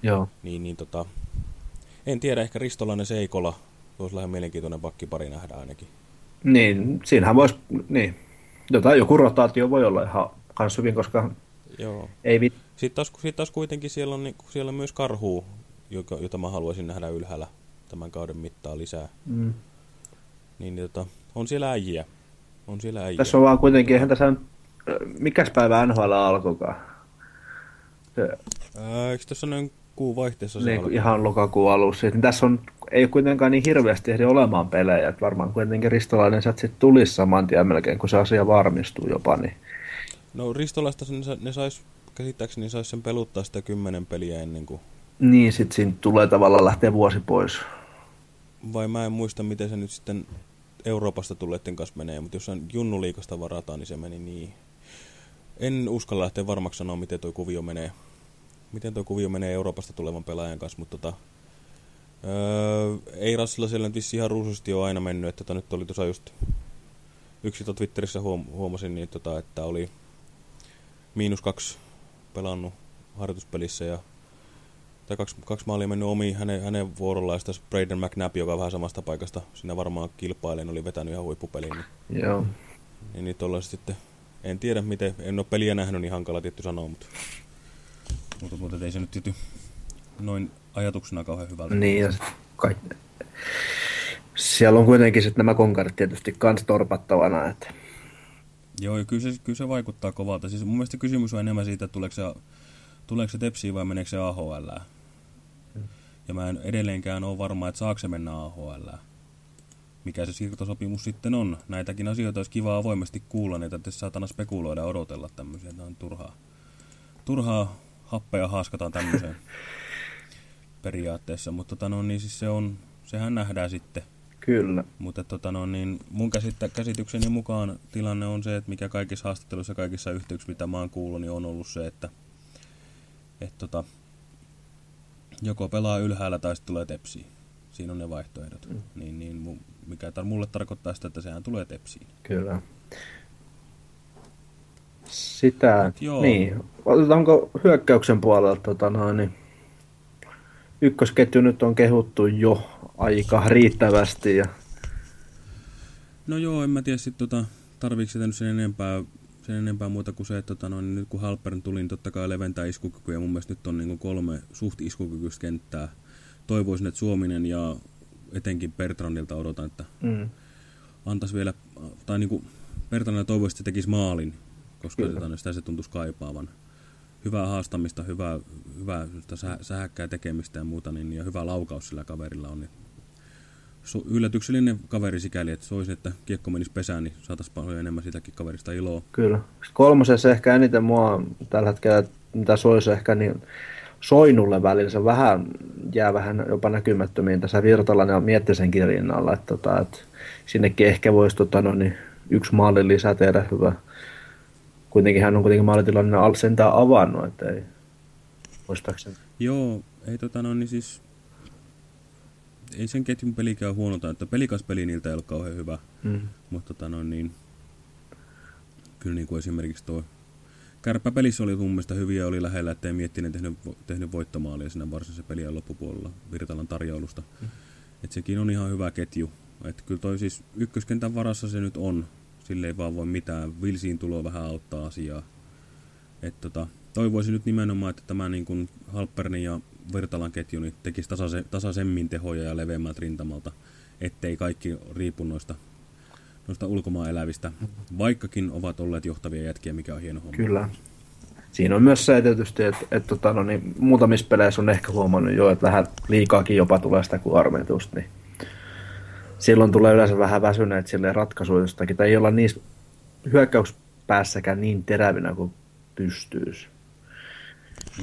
Joo. Niin, niin tota, en tiedä, ehkä Ristolainen Seikola voisi lähden mielenkiintoinen pakkipari nähdä ainakin. Niin, siinähän voisi, niin, jotain, joku rotaatio voi olla ihan kans hyvin, koska Joo. ei vit... Sitten taas, sit taas kuitenkin siellä on, niinku- siellä on myös karhu, joka, jota mä haluaisin nähdä ylhäällä tämän kauden mittaan lisää. Mm. Niin, niin tota, on siellä äijiä. On siellä äijiä. Tässä on vaan kuitenkin, eihän tässä nyt, mikäs päivä NHL alkoikaan? Se, Ää, eikö tässä noin kuun vaihteessa se niin, alkaa? ihan lokakuun alussa. Niin tässä on, ei kuitenkaan niin hirveästi ehdi olemaan pelejä. Että varmaan kuitenkin Ristolainen sieltä sitten tulisi saman tien melkein, kun se asia varmistuu jopa. Niin. No Ristolasta ne, ne sais, käsittääkseni sais sen peluttaa sitä kymmenen peliä ennen kuin... Niin, sitten siinä tulee tavallaan lähteä vuosi pois. vai mä en muista, miten se nyt sitten Euroopasta tulleiden kanssa menee, mutta jos on junnuliikasta varataan, niin se meni niin. En uskalla lähteä varmaksi sanoa, miten tuo kuvio menee. Miten tuo kuvio menee Euroopasta tulevan pelaajan kanssa, mutta tota, öö, ei Rassilla siellä nyt ihan ruususti ole aina mennyt, että tota, nyt oli tuossa just yksi tuo Twitterissä huom huomasin, niin tota, että oli miinus kaksi pelannut harjoituspelissä ja tai kaksi, kaksi maalia mennyt omiin hänen, hänen vuorollaan, ja sitten Braden McNabb, joka vähän samasta paikasta siinä varmaan kilpailen, oli vetänyt ihan huippupeliin. Niin, Joo. niin, niin sitten, en tiedä miten, en ole peliä nähnyt, niin hankala tietty sanoa, mutta, mutta, mutta ei se nyt tietty noin ajatuksena kauhean hyvältä. Niin, ja sit kaik... siellä on kuitenkin sitten nämä konkarit tietysti kans torpattavana, että Joo, ja kyllä se, kyllä se vaikuttaa kovalta. Siis mun mielestä kysymys on enemmän siitä, että tuleeko se, tuleeko se tepsiin vai meneekö se AHL. Ja mä en edelleenkään ole varma, että saako se mennä AHL. Mikä se siirtosopimus sitten on. Näitäkin asioita olisi kiva avoimesti kuulla, niitä että saatana spekuloida ja odotella tämmöisiä. Tämä on turhaa, turhaa happea haaskataan tämmöiseen periaatteessa. Mutta tota, no, niin siis se on, sehän nähdään sitten. kyllä. Mutta tota no, niin mun käsittä, käsitykseni mukaan tilanne on se, että mikä kaikissa haastatteluissa ja kaikissa yhteyksissä, mitä mä oon kuullut, niin on ollut se, että et tota, joko pelaa ylhäällä tai sitten tulee tepsiin. Siinä on ne vaihtoehdot. Mm. Niin, niin mikä tar mulle tarkoittaa sitä, että sehän tulee tepsiin. Kyllä. Sitä, Mut joo. niin. Otetaanko hyökkäyksen puolelta, tota noin, niin ykkösketju nyt on kehuttu jo aika riittävästi ja No joo, en mä tiedä sit tota, tarviiko sitä nyt sen enempää, sen enempää muuta kuin se, että tota, no, niin nyt kun Halpern tuli, niin totta kai leventää iskukykyä. Mun mielestä nyt on niin kolme suht iskukykyistä kenttää. Toivoisin, että Suominen ja etenkin Bertrandilta odotan, että mm, antaisi vielä, tai niin kuin Bertrandilta toivoisin, että tekisi maalin, koska tota, sitä se tuntuisi kaipaavan. Hyvää haastamista, hyvää, hyvää sä, sähäkkää tekemistä ja muuta, niin, ja hyvä laukaus sillä kaverilla on. Niin su- yllätyksellinen kaveri sikäli, että soisin, että kiekko menisi pesään, niin saataisiin paljon enemmän sitäkin kaverista iloa. kyllä. Kolmosessa ehkä eniten mua tällä hetkellä, mitä soisi ehkä, niin Soinulle välillä se vähän jää vähän jopa näkymättömiin tässä Virtalan ja Miettisen rinnalla, että, tota, että sinnekin ehkä voisi tota, no, niin, yksi maalin lisää tehdä hyvä. Kuitenkin hän on kuitenkin maalitilanne al- sentään avannut, että ei muistaakseni. Joo, ei tota no niin siis... Ei sen ketjun pelikään huonota, että pelikas peli niiltä ei ole kauhean hyvä. Mm. Mutta tota no niin... Kyllä niin kuin esimerkiksi tuo... Kärppäpelissä oli mun mielestä hyviä oli lähellä, ettei Miettinen tehnyt, tehnyt voittomaalia siinä varsinaisen pelien loppupuolella Virtalan tarjoulusta. Mm. Et sekin on ihan hyvä ketju. Et kyllä toi siis ykköskentän varassa se nyt on. Sille ei vaan voi mitään. Vilsiin tulo vähän auttaa asiaa. Et tota, toivoisin nyt nimenomaan, että tämä niin kuin Halppernin ja Virtalan ketju niin tekisi tasase, tasaisemmin tehoja ja leveämmältä rintamalta, ettei kaikki riipu noista, noista ulkomaan elävistä, vaikkakin ovat olleet johtavia jätkiä, mikä on hieno homma. Kyllä. Siinä on myös se tietysti, että, että tota, no niin, muutamissa peleissä on ehkä huomannut jo, että vähän liikaakin jopa tulee sitä kuormitusta, niin silloin tulee yleensä vähän väsyneet silleen ratkaisuistakin, tai ei olla niissä hyökkäyspäässäkään niin terävinä kuin pystyisi.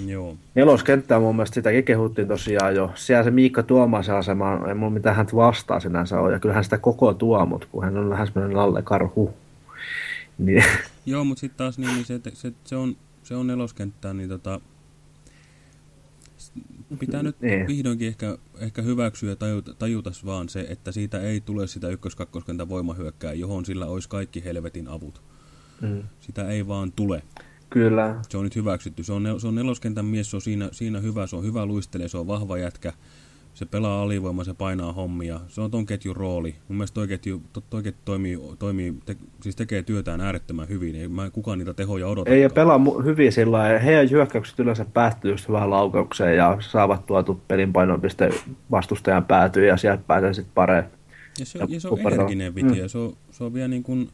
Joo. Neloskenttää mun mielestä sitäkin kehuttiin tosiaan jo. Siellä se Miikka Tuomaisen asema, ei mulla mitään häntä vastaa sinänsä ole, ja kyllähän sitä koko tuo, mutta kun hän on vähän semmoinen Lalle Karhu. Niin, Joo, mutta sitten taas niin, niin se, se, se, on, se on neloskenttää, niin tota, pitää nyt Niin. vihdoinkin ehkä, ehkä hyväksyä ja tajuta, tajuta vaan se, että siitä ei tule sitä ykkös-kakkoskentän voimahyökkää, johon sillä olisi kaikki helvetin avut. mm, Sitä ei vaan tule. kyllä, Se on nyt hyväksytty. Se on, nel- se on neloskentän mies, se on siinä, siinä hyvä, se on hyvä luistelee, se on vahva jätkä. Se pelaa alivoima, se painaa hommia. Se on ton ketjun rooli. Mun mielestä toi ketju, to, toi ketju toimii, toimii te, siis tekee työtään äärettömän hyvin. Ei mä kukaan niitä tehoja odota. Ei ja pelaa hyvin sillä lailla. Heidän hyökkäykset yleensä päättyy just vähän laukaukseen ja saavat tuotu pelin painopiste vastustajan päätyy ja sieltä pääsee sitten pareen. Ja se, Ja on- ja se on energinen viti, Mm. ja se on, se on vielä niin kuin,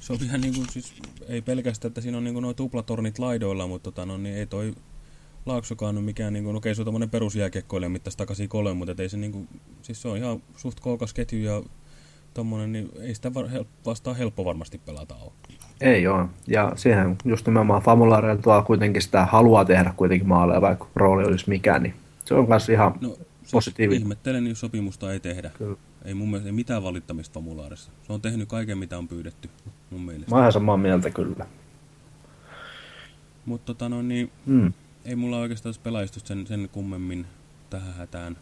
se on vielä niin kuin, siis ei pelkästään, että siinä on niin kuin nuo tuplatornit laidoilla, mutta tota, no, niin ei toi Laaksokaan ole mikään, niin kuin, okei se on tommonen perusjääkiekkoilija mittaisi takaisin kolme, mutta ei se niin kuin, siis se on ihan suht kookas ketju ja tommonen, niin ei sitä vastaan helppo varmasti pelata ole. Ei ole. Ja siihen just nimenomaan Famulaarella tuo kuitenkin sitä haluaa tehdä kuitenkin maaleja, vaikka rooli olisi mikään, niin se on kanssa ihan No, positiivinen. Ihmettelen, jos sopimusta ei tehdä. Kyllä. Ei mun mielestä ei mitään valittamista Famulaarissa. Se on tehnyt kaiken, mitä on pyydetty, mun mielestä. Mä oon ihan samaa mieltä kyllä. Mutta tota no niin, Mm. Ei mulla oikeastaan pelaistusta sen, sen kummemmin tähän hätään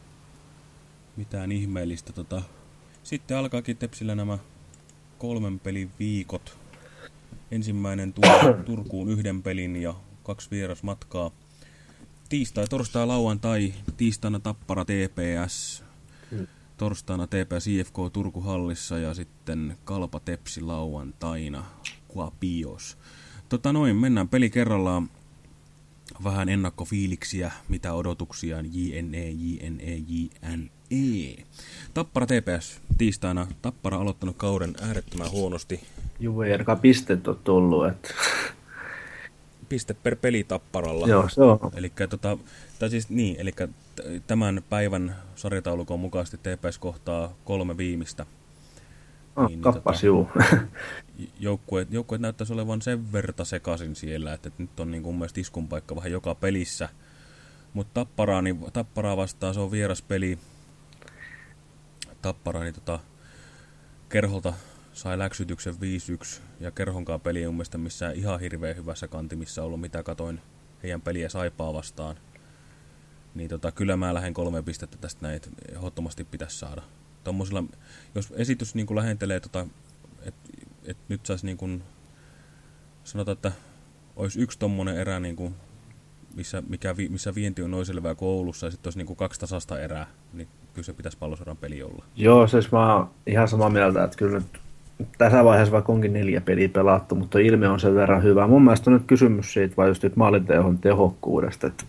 mitään ihmeellistä. Tota. Sitten alkaakin Tepsillä nämä kolmen pelin viikot. Ensimmäinen Tur Turkuun yhden pelin ja kaksi vierasmatkaa. Tiistai, torstai, lauantai, tiistaina Tappara TPS, torstaina TPS IFK Turkuhallissa ja sitten Kalpa Tepsi lauantaina Kuopios. Tota noin, mennään peli kerrallaan vähän ennakkofiiliksiä, mitä odotuksia on JNE, JNE, JNE. Tappara TPS tiistaina. Tappara aloittanut kauden äärettömän huonosti. Juve ei ainakaan pistet on tullut, että Piste per peli Tapparalla. joo, se on. Eli tota, tai siis niin, eli tämän päivän sarjataulukon mukaisesti TPS kohtaa kolme viimeistä. Ah, Niin, kappas tota- juu. Joukkueet, joukkueet näyttäisi olevan sen verta sekaisin siellä, että nyt on niin kuin mielestä iskun paikka vähän joka pelissä. Mutta Tapparaa, niin, Tapparaa vastaan se on vieras peli. Tappara, niin tota, Kerholta sai läksytyksen 5-1 ja Kerhonkaan peli ei mun mielestä missään ihan hirveän hyvässä kantimissa ollut, mitä katoin heidän peliä Saipaa vastaan. Niin tota, kyllä mä lähden kolme pistettä tästä näin, että ehdottomasti pitäisi saada. Tommosilla, jos esitys niin kuin lähentelee, tota, että et nyt saisi niin kuin, sanotaan, että olisi yksi tommonen erä, niin kuin, missä, mikä, missä vienti on noin selvää kuin Oulussa, ja sitten olisi niin kuin kaksi tasasta erää, niin kyllä se pitäisi pallosodan peli olla. Joo, siis mä oon ihan samaa mieltä, että kyllä nyt tässä vaiheessa vaikka onkin neljä peliä pelattu, mutta ilme on sen verran hyvä. Mun mielestä on nyt kysymys siitä vaan just nyt maalintehon tehokkuudesta. Että,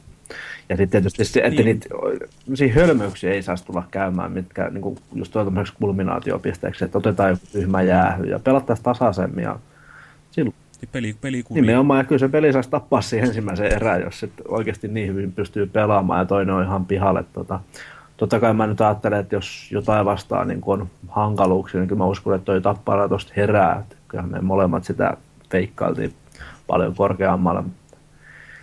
ja sitten tietysti se, että Niin. niitä hölmöyksiä ei saisi tulla käymään, mitkä niin kuin just tuo tämmöiseksi kulminaatiopisteeksi, että otetaan joku tyhmä jäähy ja pelattaisiin tasaisemmin. Ja silloin Niin peli, pelikuvia. nimenomaan, ja kyllä se peli saisi tappaa siihen ensimmäisen erään, jos sit oikeasti niin hyvin pystyy pelaamaan ja toinen on ihan pihalle. Tota, totta kai mä nyt ajattelen, että jos jotain vastaan niin on hankaluuksia, niin kyllä mä uskon, että toi tappara tuosta herää. Että kyllähän me molemmat sitä feikkailtiin paljon korkeammalle.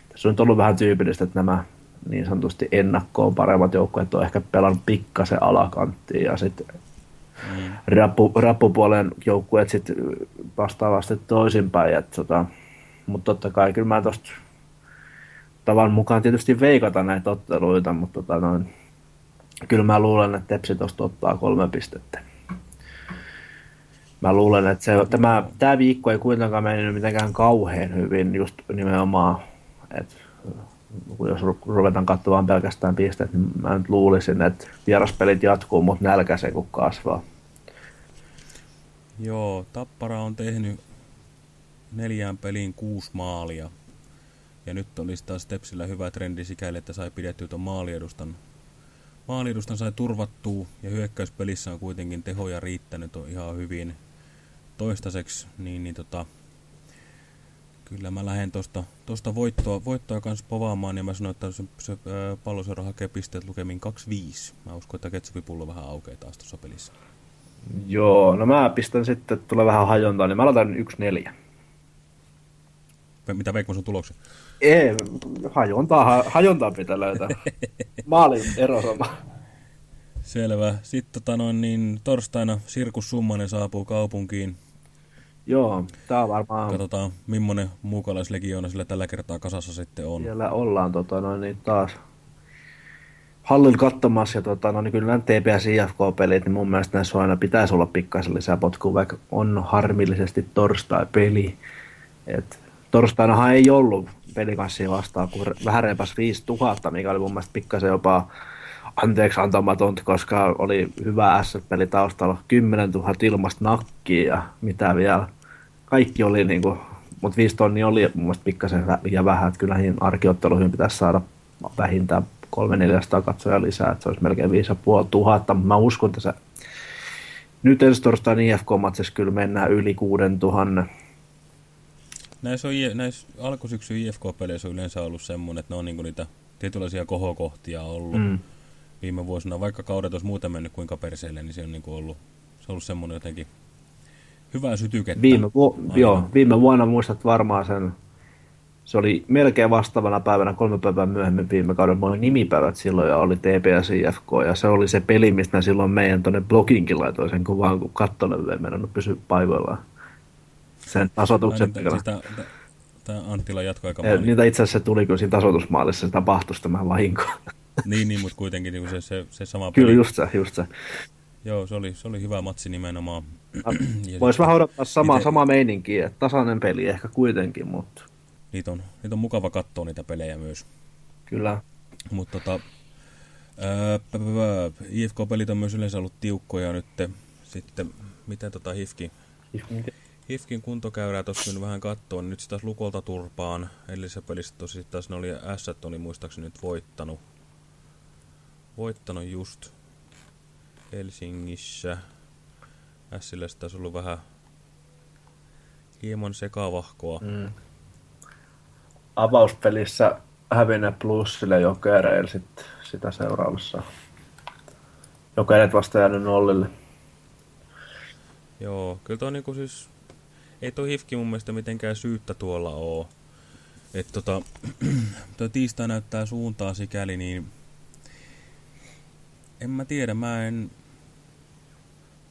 Tässä on nyt ollut vähän tyypillistä, että nämä niin sanotusti ennakkoon paremmat joukkueet on ehkä pelannut pikkasen alakanttiin ja sitten Mm. rappu, rappupuolen joukkueet sitten vastaavasti toisinpäin. Et, tota, mutta totta kai kyllä mä tosta tavan mukaan tietysti veikata näitä otteluita, mutta tota, noin, kyllä mä luulen, että Tepsi tosta ottaa kolme pistettä. Mä luulen, että se, tämä, tämä viikko ei kuitenkaan mennyt mitenkään kauhean hyvin just nimenomaan, että jos ru- ruvetaan katsomaan pelkästään pisteet, niin mä nyt luulisin, että vieraspelit jatkuu, mutta nälkä se kun kasvaa. Joo, Tappara on tehnyt neljään peliin kuusi maalia. Ja nyt olisi taas Stepsillä hyvä trendi sikäli, että sai pidettyä tuon maaliedustan. Maaliedustan sai turvattua ja hyökkäyspelissä on kuitenkin tehoja riittänyt on ihan hyvin toistaiseksi. Niin, niin tota, kyllä mä lähden tosta, tosta voittoa, voittoa kanssa povaamaan ja mä sanoin, että se, se ää, palloseura hakee pisteet lukemin 2-5. Mä uskon, että ketsupipullo vähän aukeaa taas tuossa pelissä. Joo, no mä pistän sitten, että tulee vähän hajontaa, niin mä laitan 1-4. Ve- Mitä Veikko sun tuloksen? Ei, hajontaa, ha, hajontaa pitää löytää. Maalin ero sama. Selvä. Sitten tota noin, niin torstaina Sirkus Summanen saapuu kaupunkiin. Joo, tää on varmaan, Katsotaan, millainen muukalaislegioona sillä tällä kertaa kasassa sitten on. siellä ollaan tota, noin, niin taas hallilla katsomassa ja tota, no, niin kyllä nämä TPS IFK-pelit, niin mun mielestä näissä aina pitäisi olla pikkasen lisää potkua, vaikka on harmillisesti torstai-peli. Et, torstainahan ei ollut pelikanssia vastaan, kun vähän repas 5000, mikä oli mun mielestä pikkasen jopa anteeksi antamatonta, koska oli hyvä S-peli taustalla, 10 000 ilmasta nakkia ja mitä vielä. Kaikki oli niinku, mutta 5 tonni oli mun mielestä pikkasen liian vähän, että kyllä niihin arkiotteluihin pitäisi saada vähintään 300-400 katsoja lisää, että se olisi melkein 5500, mutta mä uskon, että se nyt ensi torstain IFK-matsissa kyllä mennään yli 6000. Näissä, on, näissä alkusyksyn IFK-peleissä on yleensä ollut semmoinen, että ne on niinku niitä tietynlaisia kohokohtia ollut. Mm. Viime vuosina, vaikka kaudet olisi muuten mennyt kuinka perseelle, niin se on niinku ollut, se on ollut semmoinen jotenkin hyvää sytykettä. Viime, vu- aina. joo, viime vuonna muistat varmaan sen se oli melkein vastaavana päivänä kolme päivää myöhemmin viime kaudella. Mulla oli nimipäivät silloin ja oli TPS IFK ja se oli se peli, mistä silloin meidän tuonne bloginkin laitoin sen kuvaan, kun kattolevy ei mennyt pysyä paikoillaan. Sen tasoituksen niin, siis Tämä Anttila jatkoi aika Niitä itse asiassa tuli kyllä siinä tasoitusmaalissa, se tapahtui tämä vahinko. Niin, niin, mutta kuitenkin niin se, se, se sama peli. Kyllä, just se, just se. Joo, se oli, se oli hyvä matsi nimenomaan. Voisi vähän odottaa sama, ite... sama meininki, että tasainen peli ehkä kuitenkin, mutta... Niitä on, niitä on mukava katsoa niitä pelejä myös. Kyllä. Mutta tota, IFK-pelit on myös yleensä ollut tiukkoja nyt. Sitten, miten tota HIFKin, HIFKin kuntokäyrää tuossa nyt vähän katsoa, niin nyt sitä taas Lukolta turpaan. Edellisessä pelissä tosi taas ne oli S oli muistaakseni nyt voittanut. Voittanut just Helsingissä. Sillä taisi ollut vähän hieman sekavahkoa. Mm. Avauspelissä hävinnyt plussille jokereille sit, sitä seuraavassa. Jokereet vasta jäänyt nollille. Joo, kyllä toi niinku siis... Ei toi hifki mun mielestä mitenkään syyttä tuolla oo. Että tota, toi tiistai näyttää suuntaa sikäli, niin... En mä tiedä, mä en...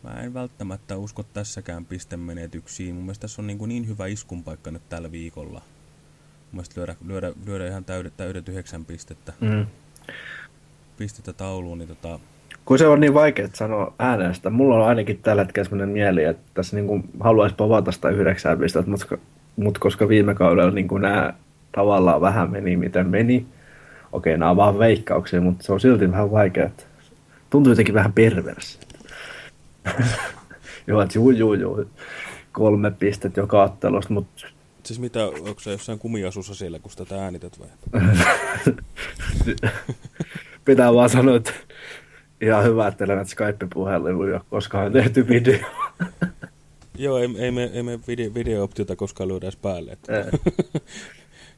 Mä en välttämättä usko tässäkään pistemenetyksiin. Mun mielestä tässä on niin, kuin niin hyvä iskun paikka nyt tällä viikolla. Mun mielestä lyödä, lyödä, lyödä ihan täydet, täydet yhdeksän pistettä. Mm. Pistettä tauluun, niin tota... Kun se on niin vaikea sanoa äänestä. Mulla on ainakin tällä hetkellä sellainen mieli, että tässä niin kuin haluaisi povata sitä yhdeksän pistettä, mutta, mutta koska viime kaudella niin kuin nämä tavallaan vähän meni miten meni. Okei, nämä on vaan veikkauksia, mutta se on silti vähän vaikea. Tuntuu jotenkin vähän perversi. joo, että juu, juu, juu. Kolme pistettä joka ottelusta, mutta... Siis mitä, onko se jossain kumiasussa siellä, kun sitä äänität vai? Pitää vaan sanoa, että ihan hyvä, että teillä näitä Skype-puheluja, koska on tehty video. Joo, ei, ei me, ei me video, video-optiota koskaan lyödä edes päälle. Että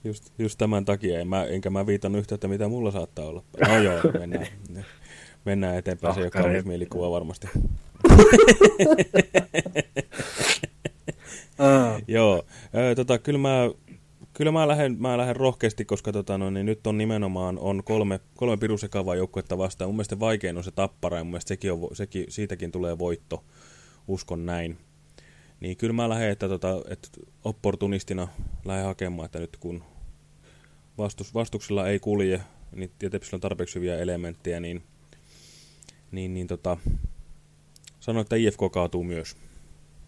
just, just tämän takia, en mä, enkä mä viitannut yhtä, että mitä mulla saattaa olla. No joo, mennään, mennään eteenpäin, se ei ole kaunis mielikuva varmasti. Joo, tota, kyllä mä, kyllä mä lähden, mä lähden rohkeasti, koska tota, no, niin nyt on nimenomaan on kolme, kolme pirusekavaa joukkuetta vastaan. Mun mielestä vaikein on se tappara ja mun mielestä sekin on, sekin, siitäkin tulee voitto, uskon näin. Niin kyllä mä lähden, että, tota, että opportunistina lähden hakemaan, että nyt kun vastus, vastuksella ei kulje, niin tietysti on tarpeeksi hyviä elementtejä, niin, niin, niin tota, Sanoin, että IFK kaatuu myös.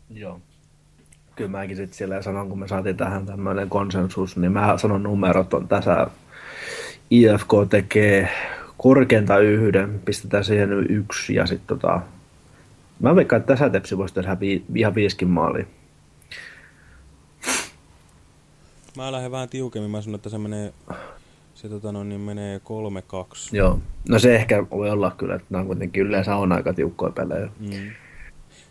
Joo. Kyllä mäkin sitten siellä sanon, kun me saatiin tähän tämmöinen konsensus, niin mä sanon numerot on tässä. IFK tekee korkeinta yhden, pistetään siihen yksi ja sitten tota, mä veikkaan, että tässä tepsi voisi tehdä vi, ihan viiskin maaliin. Mä lähden vähän tiukemmin, mä sanon, että se menee se tota, no, niin menee 3-2. Joo, no se ehkä voi olla kyllä, että nämä on kuitenkin yleensä on aika tiukkoja pelejä. Mm.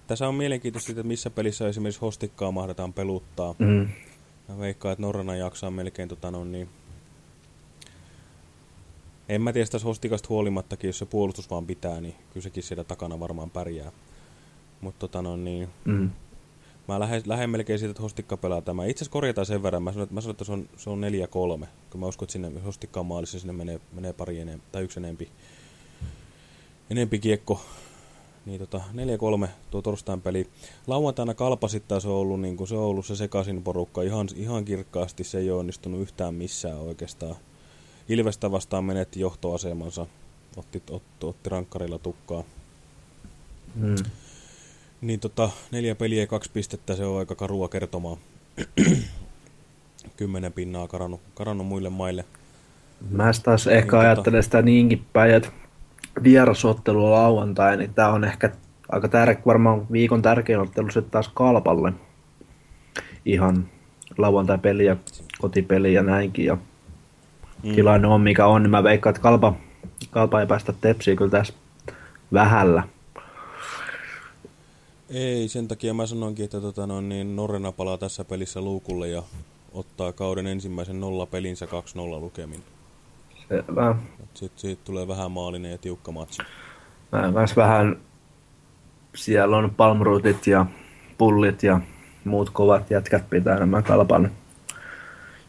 Tässä on mielenkiintoista, että missä pelissä esimerkiksi hostikkaa mahdetaan peluttaa. Mm. Mä veikkaan, että Norrana jaksaa melkein tota, no, niin... En mä tiedä tästä hostikasta huolimattakin, jos se puolustus vaan pitää, niin kyllä sekin siellä takana varmaan pärjää. Mutta tota no, niin... Mm. Mä lähden, lähden melkein siitä, että Hostikka pelaa tämä. Itse asiassa korjataan sen verran. Mä sanon, että, mä sanon, että se on, se on 4-3. Kun mä uskon, että sinne Hostikka on maalissa, sinne menee, menee pari enemmän, tai yksi enempi, enempi kiekko. Niin tota, 4-3 tuo torstain peli. Lauantaina kalpasittaa se on ollut, niin kuin se on ollut se sekaisin porukka ihan, ihan kirkkaasti. Se ei ole onnistunut yhtään missään oikeastaan. Ilvestä vastaan menetti johtoasemansa. Otti, otti, otti rankkarilla tukkaa. Hmm. Niin tota, neljä peliä ja kaksi pistettä, se on aika karua kertomaan. Kymmenen pinnaa karannut, karannut muille maille. Mä taas niin, ehkä tota... ajattelen sitä niinkin päin, että vierasottelua lauantai, niin tää on ehkä aika tärkeä, varmaan viikon tärkein ottelu sitten taas Kalpalle. Ihan lauantai-peli ja kotipeli ja näinkin. Ja mm. tilanne on mikä on, niin mä veikkaan, että Kalpa, Kalpa ei päästä tepsiä kyllä tässä vähällä. Ei, sen takia mä sanoinkin, että tota, no, niin Norrena palaa tässä pelissä luukulle ja ottaa kauden ensimmäisen nolla pelinsä 2-0 lukemin. Selvä. Sitten siitä tulee vähän maalinen ja tiukka matsi. Mä myös vähän, siellä on palmruutit ja pullit ja muut kovat jätkät pitää nämä kalpan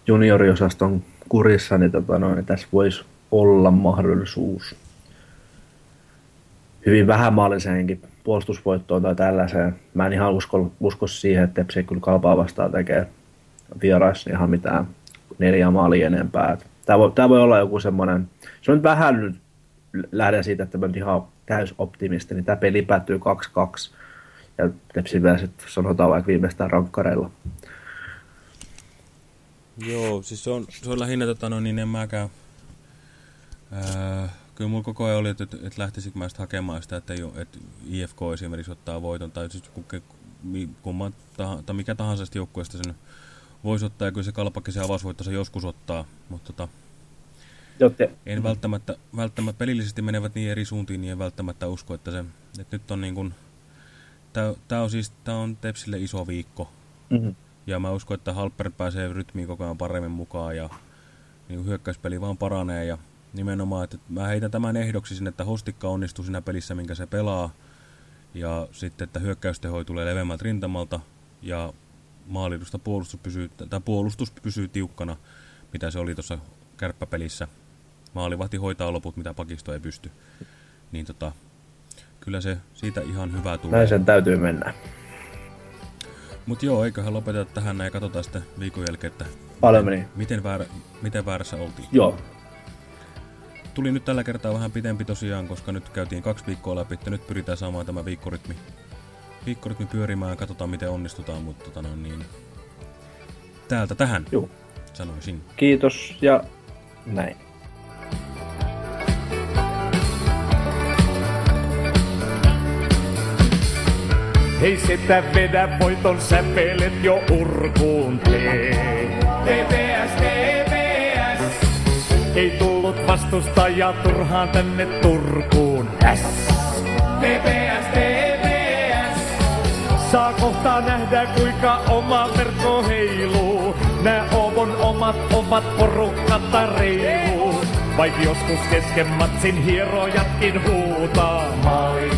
junioriosaston kurissa, niin, tota, no, niin tässä voisi olla mahdollisuus hyvin vähämaalliseenkin puolustusvoittoon tai tällaiseen. Mä en ihan usko, usko siihen, että Tepsi kyllä kalpaa vastaan tekee vieraissa ihan mitään neljä maalia enempää. Tämä voi, tämä voi olla joku semmoinen, se on nyt vähän nyt lähden siitä, että mä nyt ihan täys optimisti, niin tämä peli päättyy 2-2 ja Tepsi vielä sitten sanotaan vaikka viimeistään rankkareilla. Joo, siis se on, se on lähinnä, tota, no, niin en mäkään. Ää, kyllä mulla koko ajan oli, että, että, että lähtisikö mä hakemaan sitä, että, ei, että IFK esimerkiksi ottaa voiton, tai siis kumman tahansa, tai mikä tahansa joukkueesta sen voisi ottaa, ja kyllä se kalpakki se avausvoitto se joskus ottaa, mutta tota, Jotte. en välttämättä, välttämättä pelillisesti menevät niin eri suuntiin, niin en välttämättä usko, että se, että nyt on niin kuin, tämä on siis, tää on Tepsille iso viikko, mm -hmm. Ja mä uskon, että Halper pääsee rytmiin koko ajan paremmin mukaan ja niin hyökkäyspeli vaan paranee. Ja nimenomaan, että mä heitän tämän ehdoksi sinne, että Hostikka onnistuu siinä pelissä, minkä se pelaa. Ja sitten, että hyökkäystehoi tulee leveämmältä rintamalta ja maalidusta puolustus pysyy, tai puolustus pysyy tiukkana, mitä se oli tuossa kärppäpelissä. Maalivahti hoitaa loput, mitä pakisto ei pysty. Niin tota, kyllä se siitä ihan hyvää tulee. Näin sen täytyy mennä. Mutta joo, eiköhän lopeteta tähän näin ja katsotaan sitten viikon jälkeen, että Paljon meni. miten, väärä, miten väärässä oltiin. Joo. Tuli nyt tällä kertaa vähän pitempi tosiaan, koska nyt käytiin kaksi viikkoa läpi, että nyt pyritään saamaan tämä viikkorytmi, viikkorytmi pyörimään ja katsotaan miten onnistutaan, mutta tota no, niin, täältä tähän Joo. sanoisin. Kiitos ja näin. Hei setä vedä voiton säpelet jo urkuun tee. TPS, TPS. Ei tullut vastustaja turhaan tänne Turkuun. S. TPS, TPS. Saa kohtaa nähdä kuinka oma verkko heiluu. Nää Ouvon omat ovat porukka reilu. Vaik joskus kesken matsin hierojatkin huutaa. Maali,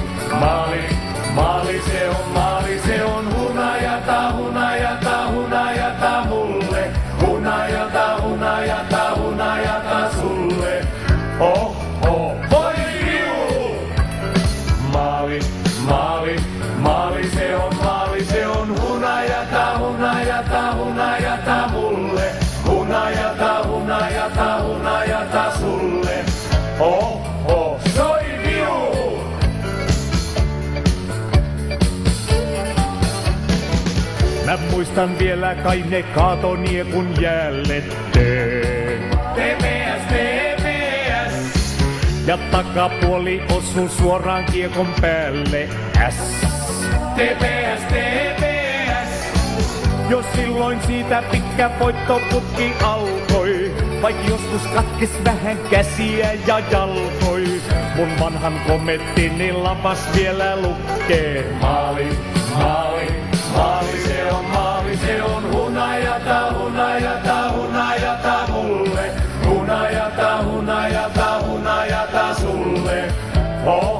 muistan vielä kai ne kaatoniekun jället TPS, TPS. Ja takapuoli osuu suoraan kiekon päälle S. TPS, TPS. Jo silloin siitä pitkä voittoputki alkoi. Vaikka joskus katkes vähän käsiä ja jalkoi. Mun vanhan komettini lapas vielä lukkee. Maali, maali, maali se on, se on. Hunajata, hunajata, hunajata mulle. Hunajata, hunajata, hunajata sulle. Oh,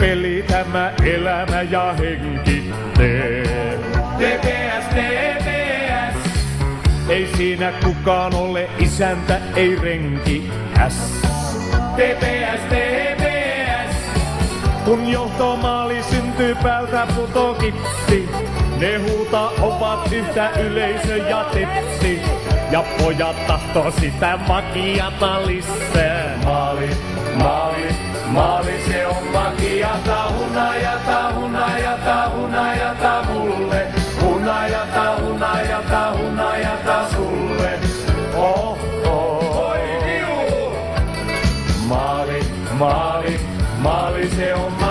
peli tämä elämä ja henki. Tee. TPS, TPS. Ei siinä kukaan ole isäntä, ei renki. S. TPS, TPS. Kun johtomaali syntyy päältä putokipsi, ne huuta ovat yhtä yleisö ja tepsi. Ja pojat tahtoo sitä makiata lisää. Maali, maali, Maali se on makia, tahuna ja tahuna ja tahuna ja tahulle. Huna ja tahuna ja tahuna ja ta sulle. Oh, oh. Oi, Maali, maali, maali se on makia.